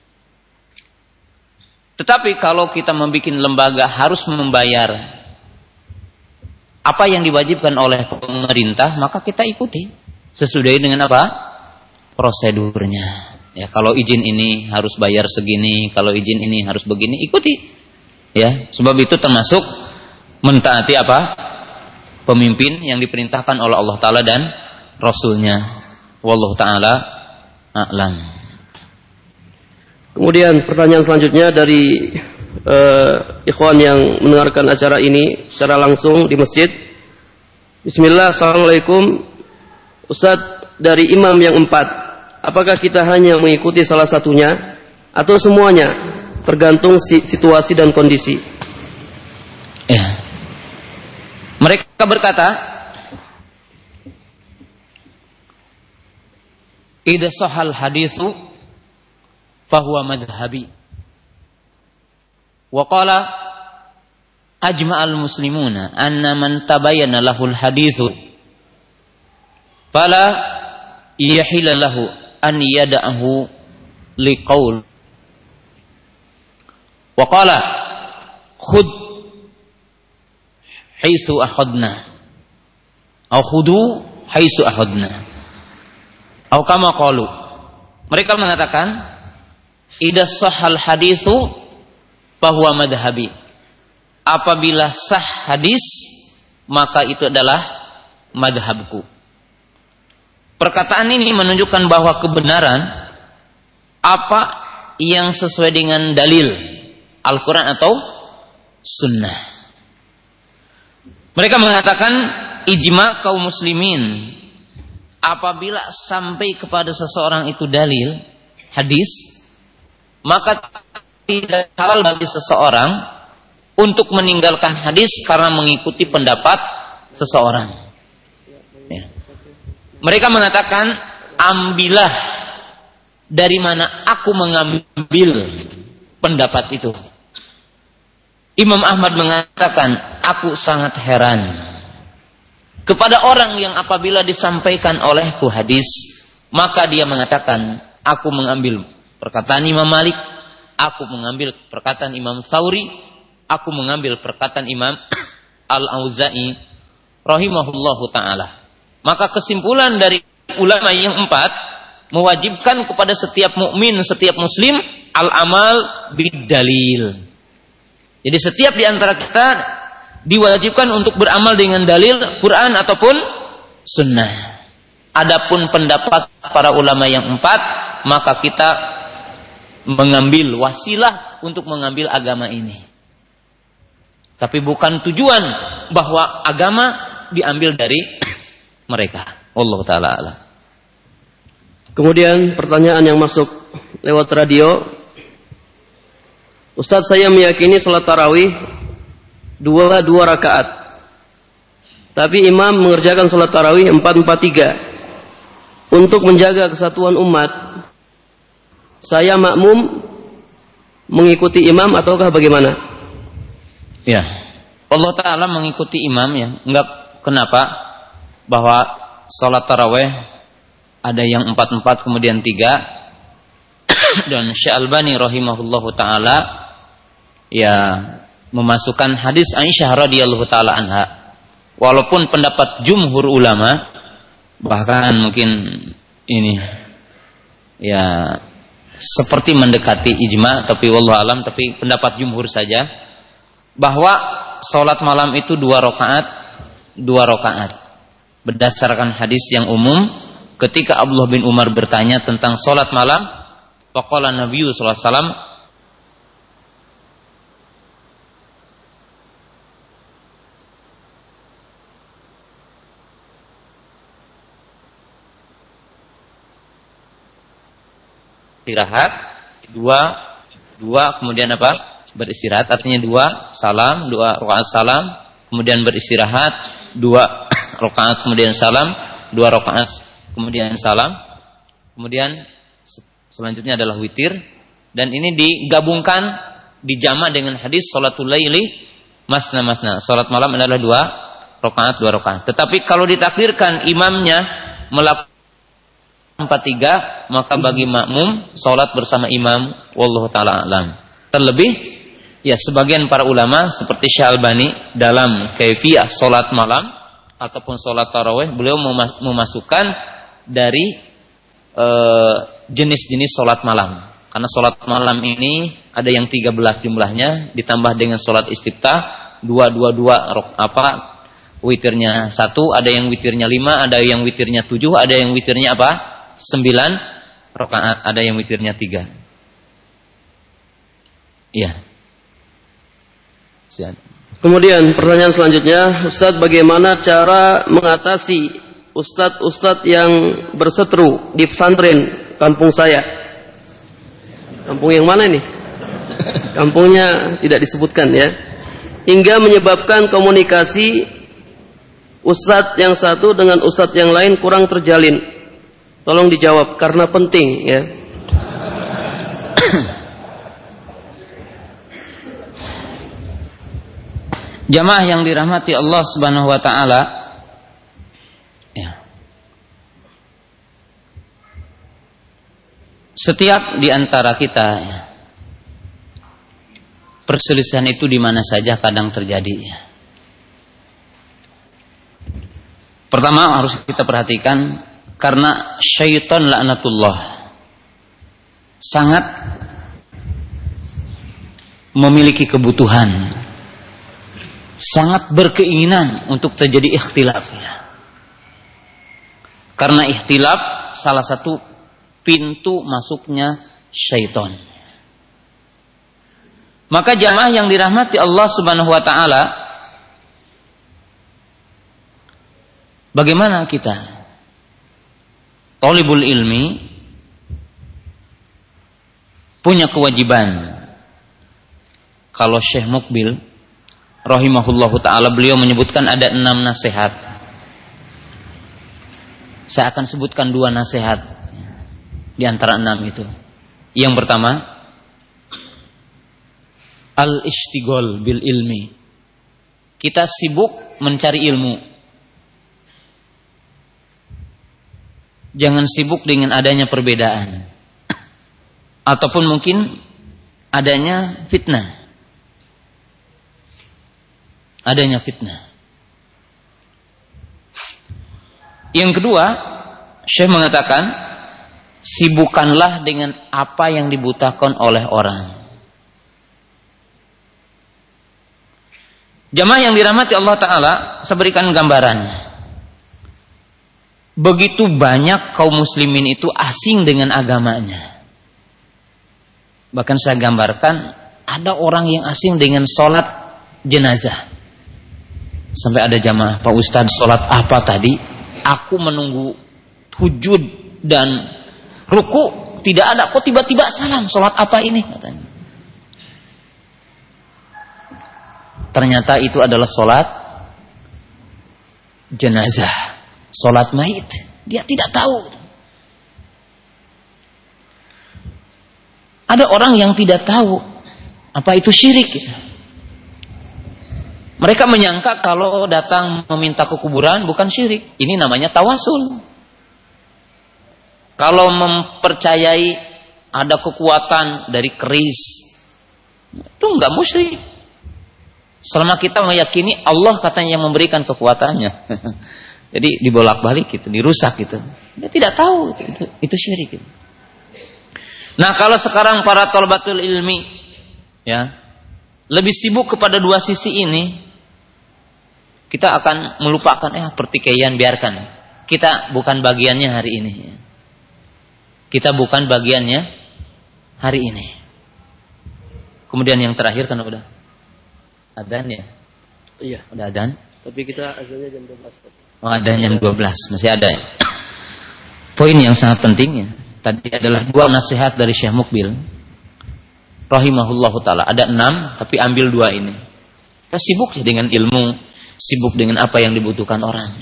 A: Tetapi kalau kita membuat lembaga harus membayar apa yang diwajibkan oleh pemerintah maka kita ikuti. Sesuai dengan apa? Prosedurnya. Ya kalau izin ini harus bayar segini kalau izin ini harus begini ikuti. Ya sebab itu termasuk mentaati apa? Pemimpin yang diperintahkan oleh Allah taala dan rasulnya. Wallahu taala a'lam.
B: Kemudian pertanyaan selanjutnya dari uh, ikhwan yang mendengarkan acara ini secara langsung di masjid. Bismillah, Assalamualaikum. Ustadz, dari imam yang empat, apakah kita hanya mengikuti salah satunya atau semuanya? Tergantung situasi dan kondisi.
A: Ya. Mereka berkata, Ida sahal hadisu fahuwa madhabi. Wa qala ajma'al muslimuna anna man tabayyana lahul hadithu. Fala yahila lahu an yada'ahu liqaul. Wa qala khud haisu akhadna. Au khudu haisu akhadna. Au kama qalu mereka mengatakan idza sahal hadithu bahwa madhabi. Apabila sah hadis, maka itu adalah madhabku. Perkataan ini menunjukkan bahwa kebenaran apa yang sesuai dengan dalil Al-Quran atau Sunnah. Mereka mengatakan ijma kaum muslimin apabila sampai kepada seseorang itu dalil hadis maka tidak halal bagi seseorang untuk meninggalkan hadis karena mengikuti pendapat seseorang. Ya. Mereka mengatakan ambillah dari mana aku mengambil pendapat itu. Imam Ahmad mengatakan, aku sangat heran kepada orang yang apabila disampaikan olehku hadis, maka dia mengatakan, aku mengambil perkataan Imam Malik, aku mengambil perkataan Imam Sauri, aku mengambil perkataan Imam Al-Auza'i rahimahullahu taala. Maka kesimpulan dari ulama yang empat mewajibkan kepada setiap mukmin, setiap muslim al-amal bid dalil. Jadi setiap di antara kita diwajibkan untuk beramal dengan dalil Quran ataupun sunnah. Adapun pendapat para ulama yang empat, maka kita mengambil wasilah untuk mengambil agama ini. Tapi bukan tujuan bahwa agama diambil dari mereka. Allah taala
B: Kemudian pertanyaan yang masuk lewat radio Ustadz saya meyakini sholat tarawih dua dua rakaat. Tapi imam mengerjakan sholat tarawih empat empat tiga. Untuk menjaga kesatuan umat, saya makmum mengikuti imam ataukah bagaimana?
A: Ya, Allah Taala mengikuti imam ya. Enggak kenapa bahwa sholat tarawih ada yang empat empat kemudian tiga dan Syalbani rahimahullahu taala ya memasukkan hadis Aisyah radhiyallahu taala anha. Walaupun pendapat jumhur ulama bahkan mungkin ini ya seperti mendekati ijma tapi wallahu alam tapi pendapat jumhur saja bahwa salat malam itu dua rakaat dua rakaat. Berdasarkan hadis yang umum ketika Abdullah bin Umar bertanya tentang salat malam faqala Nabi sallallahu alaihi wasallam istirahat, dua dua kemudian apa? Beristirahat artinya dua salam, dua rakaat salam, kemudian beristirahat, dua rakaat kemudian salam, dua rakaat kemudian salam, kemudian selanjutnya adalah witir dan ini digabungkan dijama dengan hadis salatul laili masna masna. Salat malam adalah dua rakaat dua rakaat. Tetapi kalau ditakdirkan imamnya melakukan empat tiga maka bagi makmum sholat bersama imam wallahu taala alam. Terlebih ya sebagian para ulama seperti Syalbani dalam kaifiyah sholat malam ataupun sholat taraweh beliau memasukkan dari eh, jenis-jenis sholat malam. Karena sholat malam ini ada yang 13 jumlahnya ditambah dengan sholat istiftah dua dua dua apa witirnya satu ada yang witirnya lima ada yang witirnya tujuh ada yang witirnya apa sembilan rakaat, ada yang witirnya tiga. Iya.
B: Kemudian pertanyaan selanjutnya, Ustadz bagaimana cara mengatasi Ustadz-Ustadz yang berseteru di pesantren kampung saya? Kampung yang mana ini? Kampungnya tidak disebutkan ya. Hingga menyebabkan komunikasi Ustadz yang satu dengan Ustadz yang lain kurang terjalin. Tolong dijawab karena penting ya.
A: Jamaah yang dirahmati Allah Subhanahu wa taala ya. Setiap di antara kita ya, perselisihan itu di mana saja kadang terjadi ya. Pertama harus kita perhatikan karena syaitan laknatullah sangat memiliki kebutuhan sangat berkeinginan untuk terjadi ikhtilaf Karena ikhtilaf salah satu pintu masuknya syaitan. Maka jamaah yang dirahmati Allah Subhanahu wa taala bagaimana kita? Talibul ilmi punya kewajiban. Kalau Syekh Mukbil rahimahullahu taala beliau menyebutkan ada enam nasihat saya akan sebutkan dua nasihat di antara enam itu. Yang pertama, al-istigol bil ilmi. Kita sibuk mencari ilmu. Jangan sibuk dengan adanya perbedaan. Ataupun mungkin adanya fitnah. Adanya fitnah. Yang kedua, Syekh mengatakan, sibukanlah dengan apa yang dibutuhkan oleh orang. Jamaah yang dirahmati Allah Ta'ala, saya berikan gambaran. Begitu banyak kaum muslimin itu asing dengan agamanya. Bahkan saya gambarkan, ada orang yang asing dengan sholat jenazah. Sampai ada jamaah, Pak Ustadz sholat apa tadi? aku menunggu hujud dan ruku tidak ada kok tiba-tiba salam sholat apa ini katanya ternyata itu adalah sholat jenazah sholat mayit dia tidak tahu ada orang yang tidak tahu apa itu syirik. Mereka menyangka kalau datang meminta ke kuburan bukan syirik. Ini namanya tawasul. Kalau mempercayai ada kekuatan dari keris, itu enggak musyrik. Selama kita meyakini Allah katanya yang memberikan kekuatannya. Jadi dibolak-balik gitu, dirusak gitu. Dia tidak tahu itu, itu syirik. Gitu. Nah, kalau sekarang para tolbatul ilmi ya, lebih sibuk kepada dua sisi ini, kita akan melupakan eh pertikaian biarkan. Kita bukan bagiannya hari ini. Kita bukan bagiannya hari ini. Kemudian yang terakhir kan udah adan ya?
B: Iya.
A: Udah adan?
B: Tapi kita azannya jam 12.
A: Oh, ada jam 12, masih ada ya. Poin yang sangat penting ya. Tadi adalah dua nasihat dari Syekh Mukbil. Rahimahullahu taala. Ada enam, tapi ambil dua ini. Kita sibuk ya dengan ilmu, sibuk dengan apa yang dibutuhkan orang.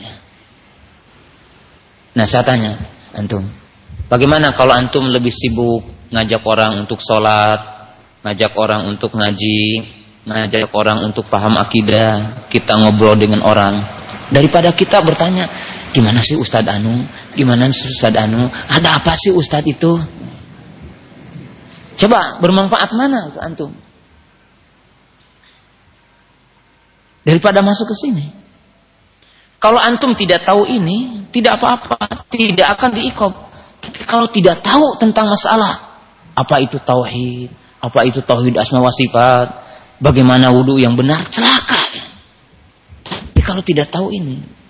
A: Nah saya tanya, antum, bagaimana kalau antum lebih sibuk ngajak orang untuk sholat, ngajak orang untuk ngaji, ngajak orang untuk paham akidah, kita ngobrol dengan orang, daripada kita bertanya, gimana sih Ustadz Anu, gimana sih Ustadz Anu, ada apa sih Ustadz itu? Coba bermanfaat mana ke antum? daripada masuk ke sini. Kalau antum tidak tahu ini, tidak apa-apa, tidak akan diikob. Tapi kalau tidak tahu tentang masalah, apa itu tauhid, apa itu tauhid asma wa sifat, bagaimana wudhu yang benar, celaka. Kalau tidak tahu ini,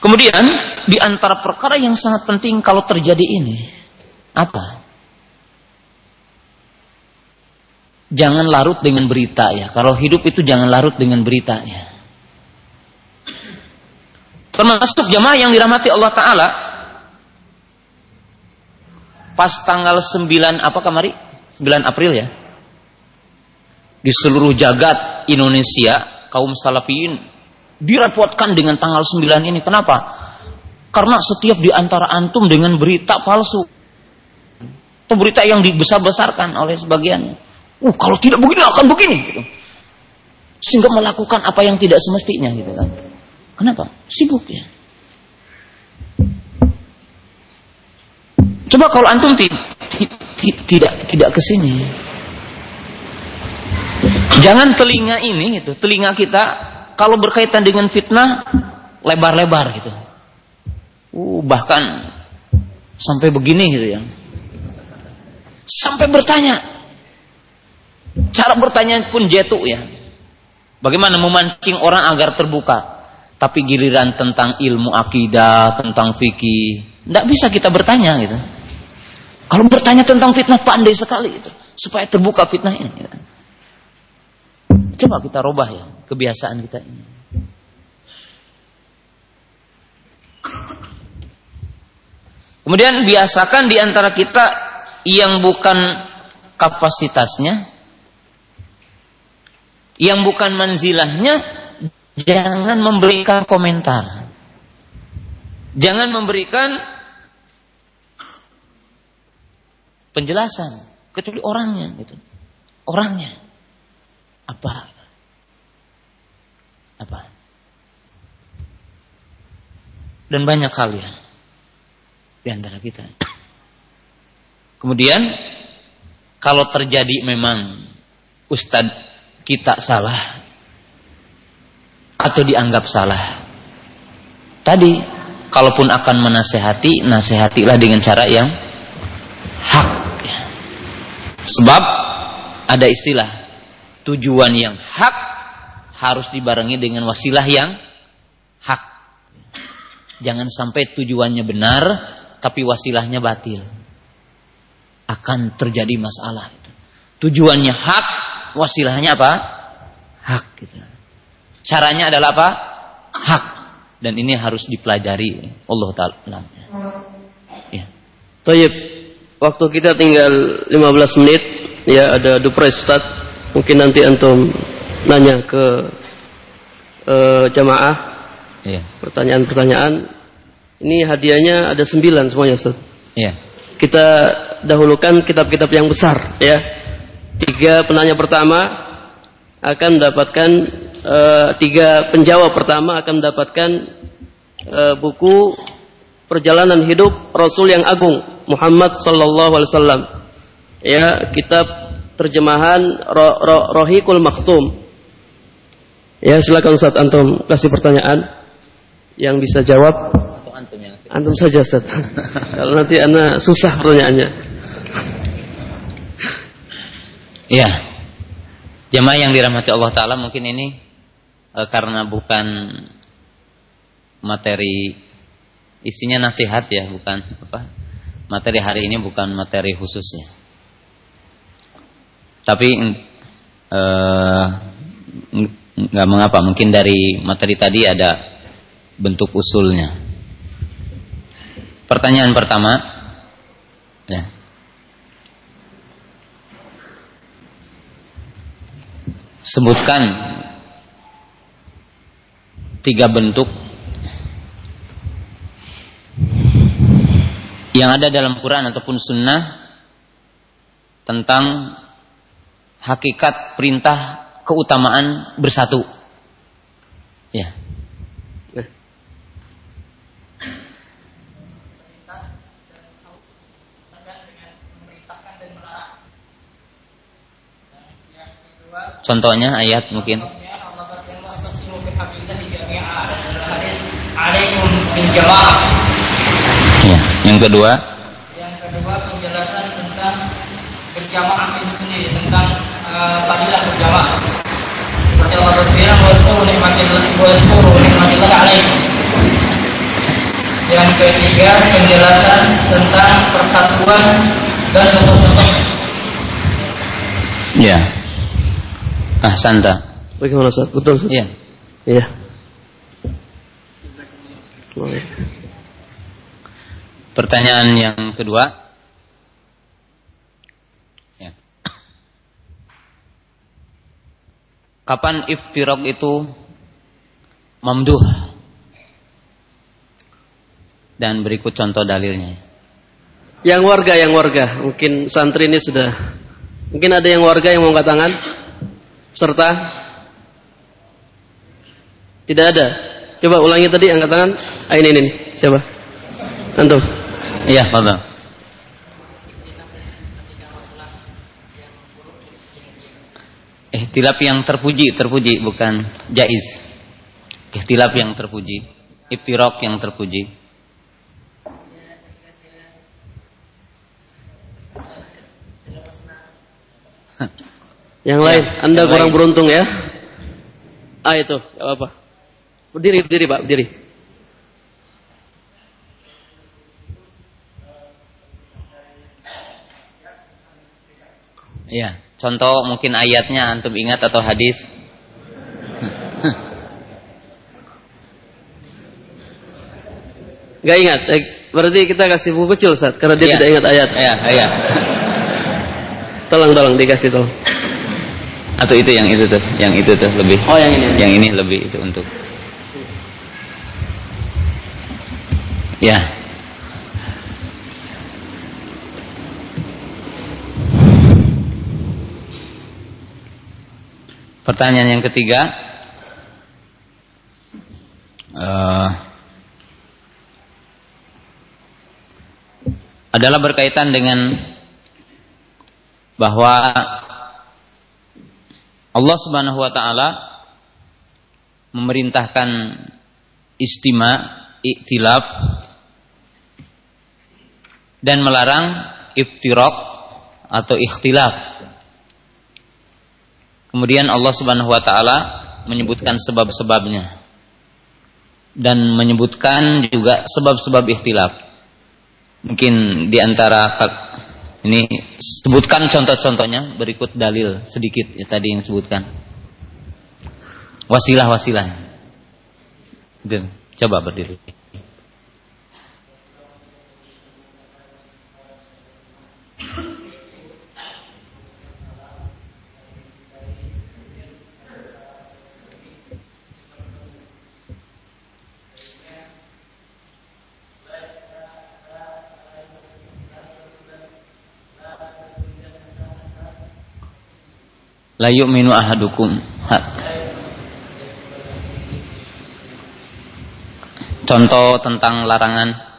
A: Kemudian di antara perkara yang sangat penting kalau terjadi ini apa? jangan larut dengan berita ya. Kalau hidup itu jangan larut dengan berita ya. Termasuk jamaah yang dirahmati Allah Ta'ala. Pas tanggal 9 apa kemari? 9 April ya. Di seluruh jagat Indonesia, kaum salafiyin direpotkan dengan tanggal 9 ini. Kenapa? Karena setiap di antara antum dengan berita palsu. Atau berita yang dibesar-besarkan oleh sebagiannya Uh, kalau tidak begini akan begini gitu. Sehingga melakukan apa yang tidak semestinya gitu kan. Kenapa? Sibuk ya. Coba kalau antum tidak tidak sini. Jangan telinga ini gitu, telinga kita kalau berkaitan dengan fitnah lebar-lebar gitu. Uh, bahkan sampai begini gitu ya. Sampai bertanya, Cara bertanya pun jetu ya. Bagaimana memancing orang agar terbuka. Tapi giliran tentang ilmu akidah, tentang fikih, tidak bisa kita bertanya gitu. Kalau bertanya tentang fitnah pandai sekali itu, supaya terbuka fitnah ini. Gitu. Coba kita robah ya kebiasaan kita ini. Kemudian biasakan di antara kita yang bukan kapasitasnya, yang bukan manzilahnya, jangan memberikan komentar. Jangan memberikan penjelasan kecuali orangnya gitu. Orangnya apa? Apa? Dan banyak hal ya di antara kita. Kemudian kalau terjadi memang ustadz kita salah atau dianggap salah. Tadi kalaupun akan menasehati, nasehatilah dengan cara yang hak. Sebab ada istilah tujuan yang hak harus dibarengi dengan wasilah yang hak. Jangan sampai tujuannya benar tapi wasilahnya batil. Akan terjadi masalah. Tujuannya hak, wasilahnya apa? Hak. Gitu. Caranya adalah apa? Hak. Dan ini harus dipelajari Allah Ta'ala.
B: Ya. Tayyip, waktu kita tinggal 15 menit, ya ada dupres Ustaz. Mungkin nanti antum nanya ke uh, jamaah. Ya. Pertanyaan-pertanyaan ini hadiahnya ada sembilan semuanya Ustaz.
A: Iya.
B: Kita dahulukan kitab-kitab yang besar ya. Tiga penanya pertama akan mendapatkan uh, tiga penjawab pertama akan mendapatkan uh, buku perjalanan hidup Rasul yang agung Muhammad sallallahu alaihi wasallam. Ya, kitab terjemahan Ro Ro Rohikul Maktum. Ya, silakan Ustaz antum kasih pertanyaan yang bisa jawab antum yang Antum saja Ustaz. Kalau nanti anak susah pertanyaannya.
A: Iya. Jemaah yang dirahmati Allah taala mungkin ini e, karena bukan materi isinya nasihat ya, bukan apa? Materi hari ini bukan materi khususnya. Tapi eh nggak mengapa, mungkin dari materi tadi ada bentuk usulnya. Pertanyaan pertama, ya. Sebutkan tiga bentuk yang ada dalam Quran ataupun Sunnah tentang hakikat perintah keutamaan bersatu. Ya. Contohnya ayat mungkin. Ya, yang kedua.
C: Yang kedua penjelasan tentang berjamaah itu sendiri tentang fadilah berjamaah. Seperti Allah berfirman, "Wa nikmatillah wa nikmatillah alaikum." Yang ketiga penjelasan tentang persatuan dan bentuk
A: Ya. Ah, santa.
B: Bagaimana Ustaz? Betul Ustaz?
A: Iya.
B: Iya.
A: Pertanyaan yang kedua. Ya. Kapan iftirok itu mamduh? Dan berikut contoh dalilnya.
B: Yang warga, yang warga. Mungkin santri ini sudah. Mungkin ada yang warga yang mau angkat tangan serta tidak ada. Coba ulangi tadi angkat tangan. Ah, ini, ini, siapa? Antum.
A: Iya, fadal. Ihtilaf yang terpuji, terpuji bukan jaiz. Ihtilaf yang terpuji, iftiraq yang terpuji.
B: Yang lain, ya, Anda yang kurang lain. beruntung ya. Ah itu, gak apa-apa. Berdiri, berdiri Pak, berdiri.
A: Ya, contoh mungkin ayatnya antum ingat atau hadis.
B: Gak ingat. Eh, berarti kita kasih buku kecil Ustaz karena dia
A: Ya.
B: tidak ingat ayat.
A: Ya, ya.
B: Tolong tolong dikasih tolong.
A: Atau itu yang itu tuh, yang itu tuh lebih.
B: Oh, yang ini.
A: Yang ini lebih itu untuk. Ya. Pertanyaan yang ketiga. Eh, adalah berkaitan dengan bahwa Allah Subhanahu wa taala memerintahkan istima, iktilaf dan melarang iftiraq atau ikhtilaf. Kemudian Allah Subhanahu wa taala menyebutkan sebab-sebabnya dan menyebutkan juga sebab-sebab ikhtilaf. Mungkin di antara ini sebutkan contoh-contohnya berikut dalil sedikit ya tadi yang sebutkan. Wasilah-wasilah. Coba berdiri. La yu'minu ahadukum. Ha. Contoh tentang larangan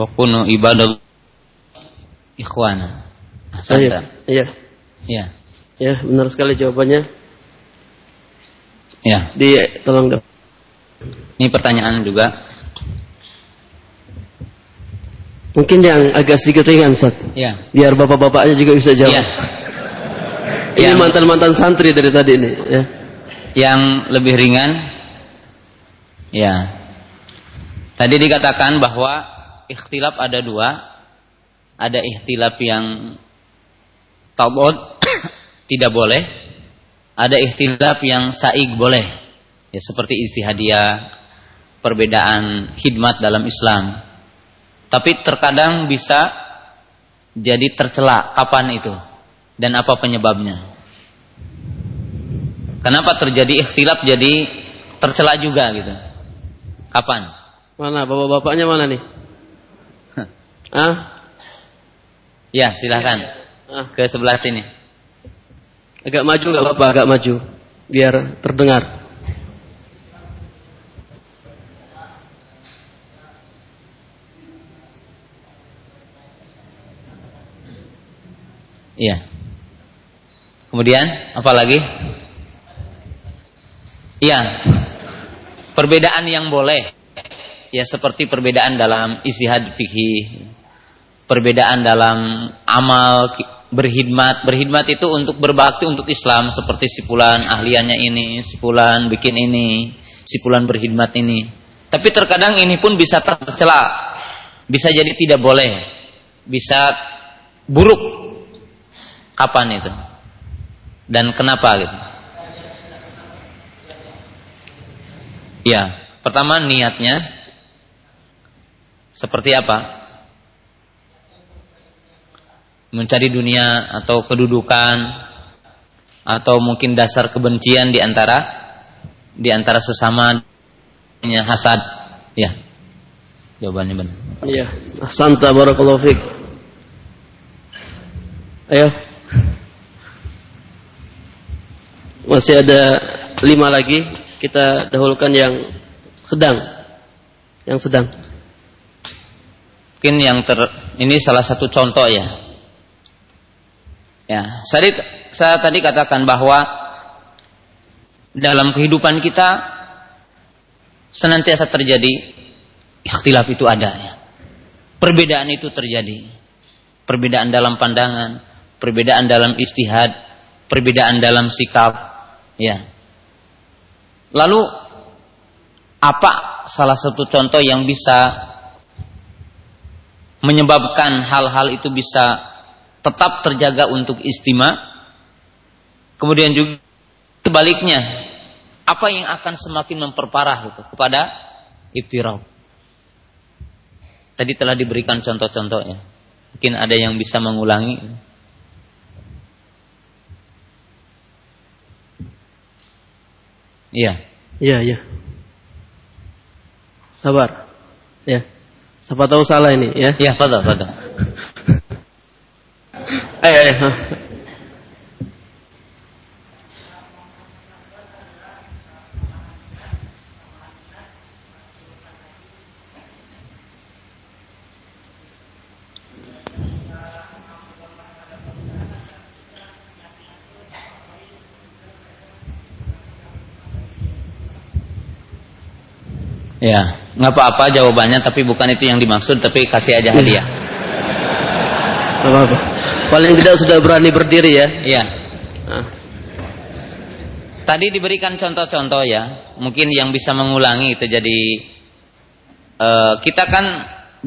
A: wa kunu ibadal ikhwana.
B: Iya.
A: Ahsanta.
B: Iya.
A: Ya.
B: Benar sekali jawabannya.
A: Ya.
B: Di tolong dong.
A: Ini pertanyaan juga.
B: Mungkin yang agak sedikit ringan, Ustaz.
A: Ya.
B: Biar bapak-bapaknya juga bisa jawab.
A: Ya.
B: Ini
A: Yang-
B: mantan-mantan santri dari tadi ini, ya.
A: Yang lebih ringan ya. Tadi dikatakan bahwa ikhtilaf ada dua. Ada ikhtilaf yang tabot tidak boleh. Ada ikhtilaf yang saig boleh. Ya seperti isi hadiah, perbedaan khidmat dalam Islam. Tapi terkadang bisa jadi tercela kapan itu dan apa penyebabnya. Kenapa terjadi ikhtilaf jadi tercela juga gitu? Kapan?
B: Mana bapak-bapaknya mana nih? Ah?
A: Ya, silahkan
B: ah.
A: ke sebelah sini.
B: Agak maju nggak apa-apa, agak maju. Biar terdengar.
A: Iya. Kemudian apa lagi? Iya. Perbedaan yang boleh. Ya seperti perbedaan dalam istihad fikih. Perbedaan dalam amal berkhidmat. Berkhidmat itu untuk berbakti untuk Islam seperti sipulan ahliannya ini, sipulan bikin ini, sipulan berkhidmat ini. Tapi terkadang ini pun bisa tercela. Bisa jadi tidak boleh. Bisa buruk kapan itu dan kenapa gitu ya pertama niatnya seperti apa mencari dunia atau kedudukan atau mungkin dasar kebencian di antara di antara sesama hasad ya jawabannya benar
B: Iya. Santa barakallahu fiik. Ayo. Masih ada lima lagi. Kita dahulukan yang Sedang. Yang sedang.
A: Mungkin yang ter ini salah satu contoh ya. Ya, saya, saya tadi katakan bahwa dalam kehidupan kita senantiasa terjadi ikhtilaf itu ada ya. Perbedaan itu terjadi. Perbedaan dalam pandangan, perbedaan dalam istihad, perbedaan dalam sikap, ya. Lalu apa salah satu contoh yang bisa menyebabkan hal-hal itu bisa tetap terjaga untuk istima? Kemudian juga sebaliknya, apa yang akan semakin memperparah itu kepada iftiraq? Tadi telah diberikan contoh-contohnya. Mungkin ada yang bisa mengulangi. Iya.
B: Iya, iya. Sabar. Ya. Siapa tahu salah ini, ya.
A: Iya, pada, pada.
B: Ayo, ayo.
A: Ya, nggak apa-apa jawabannya, tapi bukan itu yang dimaksud, tapi kasih aja hadiah.
B: Apa apa. Paling tidak sudah berani berdiri ya.
A: Iya.
B: Nah,
A: Tadi diberikan contoh-contoh ya, mungkin yang bisa mengulangi itu jadi eh, kita kan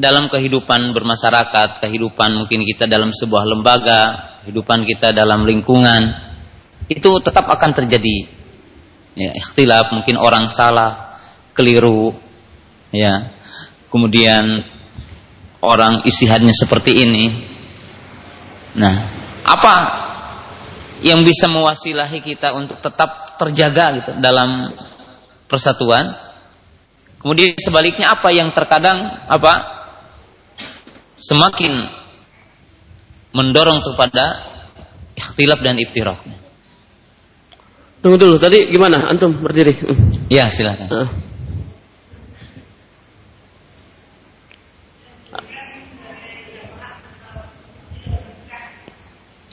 A: dalam kehidupan bermasyarakat, kehidupan mungkin kita dalam sebuah lembaga, kehidupan kita dalam lingkungan, itu tetap akan terjadi. Ya, ikhtilaf, mungkin orang salah, keliru, ya. Kemudian orang istihadnya seperti ini. Nah, apa yang bisa mewasilahi kita untuk tetap terjaga gitu dalam persatuan? Kemudian sebaliknya apa yang terkadang apa semakin mendorong kepada ikhtilaf dan iftiraq.
B: tunggu dulu. Tadi gimana? Antum berdiri.
A: Ya, silakan.
B: Ah.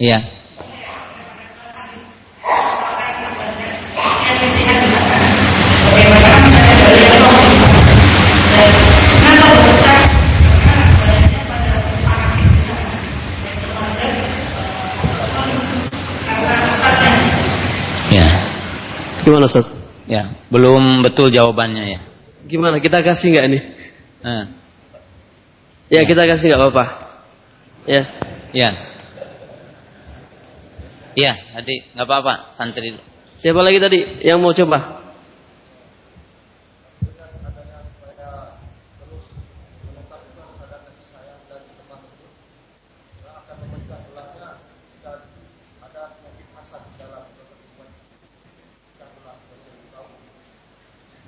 A: Iya. Ya,
B: Gimana, Ustaz?
A: ya, belum betul jawabannya ya.
B: Gimana? Kita kasih nggak ini?
A: Nah,
B: Ya, kita kasih nggak apa-apa. Ya.
A: ya. Ya, tadi nggak apa-apa, santri.
B: Siapa lagi tadi yang mau coba?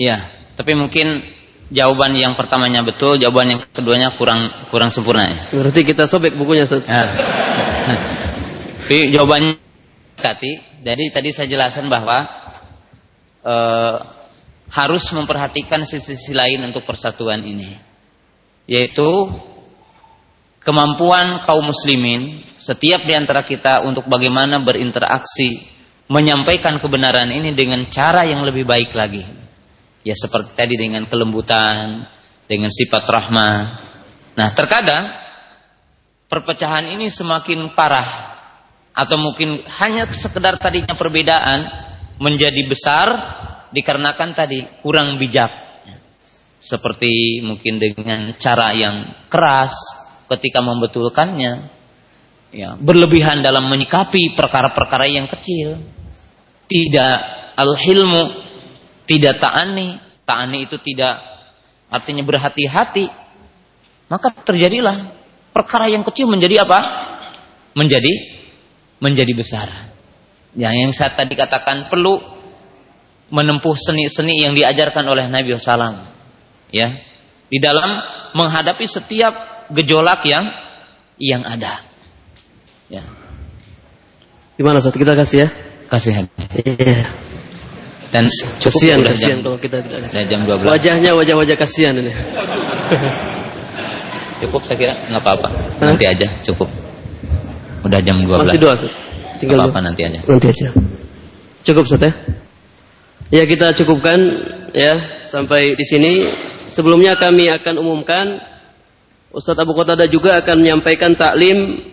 A: Ya, tapi mungkin jawaban yang pertamanya betul, jawaban yang keduanya kurang kurang sempurna ya.
B: Berarti kita sobek bukunya, Ustaz.
A: Ya. Tapi jawabannya tadi, jadi tadi saya jelaskan bahwa eh, harus memperhatikan sisi-sisi lain untuk persatuan ini, yaitu kemampuan kaum muslimin setiap di antara kita untuk bagaimana berinteraksi, menyampaikan kebenaran ini dengan cara yang lebih baik lagi. Ya seperti tadi dengan kelembutan, dengan sifat rahmah. Nah, terkadang perpecahan ini semakin parah atau mungkin hanya sekedar tadinya perbedaan menjadi besar dikarenakan tadi kurang bijak. Seperti mungkin dengan cara yang keras ketika membetulkannya. Ya, berlebihan dalam menyikapi perkara-perkara yang kecil. Tidak al-hilmu, tidak ta'ani. Ta'ani itu tidak artinya berhati-hati. Maka terjadilah perkara yang kecil menjadi apa? Menjadi menjadi besar. Ya, yang saya tadi katakan perlu menempuh seni-seni yang diajarkan oleh Nabi SAW. Ya, di dalam menghadapi setiap gejolak yang yang ada. Ya,
B: Gimana, Ustaz? Kita kasih ya.
A: kasih
B: Iya.
A: Dan cukup
B: Kasihan,
A: udah
B: kasihan
A: jam,
B: kalau kita tidak
A: jam 12.
B: Wajahnya wajah-wajah kasihan ini.
A: Cukup saya kira nggak apa-apa. Nanti aja cukup. Udah jam 12.
B: Masih dua, Ustaz. Tinggal
A: apa-apa
B: dua.
A: nanti aja.
B: Nanti aja. Cukup, Ustaz ya? Ya, kita cukupkan ya sampai di sini. Sebelumnya kami akan umumkan Ustaz Abu Qatada juga akan menyampaikan taklim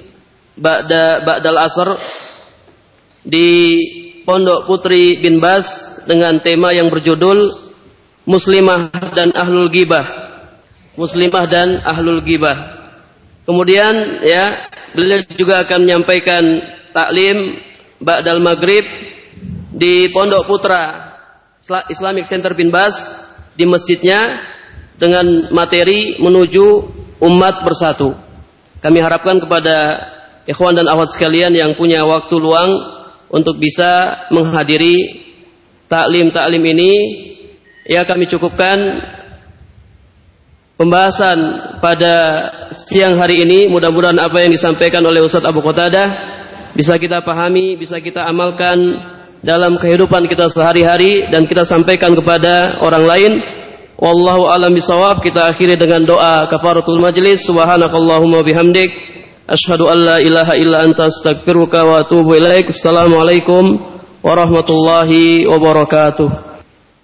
B: ba'da ba'dal asr di Pondok Putri bin Bas dengan tema yang berjudul Muslimah dan Ahlul Gibah. Muslimah dan Ahlul Gibah. Kemudian ya, beliau juga akan menyampaikan taklim ba'dal maghrib di Pondok Putra Isla- Islamic Center bin Bas di masjidnya dengan materi menuju umat bersatu. Kami harapkan kepada ikhwan dan akhwat sekalian yang punya waktu luang untuk bisa menghadiri taklim-taklim ini ya kami cukupkan pembahasan pada siang hari ini mudah-mudahan apa yang disampaikan oleh Ustadz Abu Qatadah bisa kita pahami, bisa kita amalkan dalam kehidupan kita sehari-hari dan kita sampaikan kepada orang lain. Wallahu alam bisawab. Kita akhiri dengan doa kafaratul majlis. Subhanakallahumma bihamdik asyhadu an la ilaha illa anta astaghfiruka wa atubu ilaik. Assalamualaikum warahmatullahi wabarakatuh.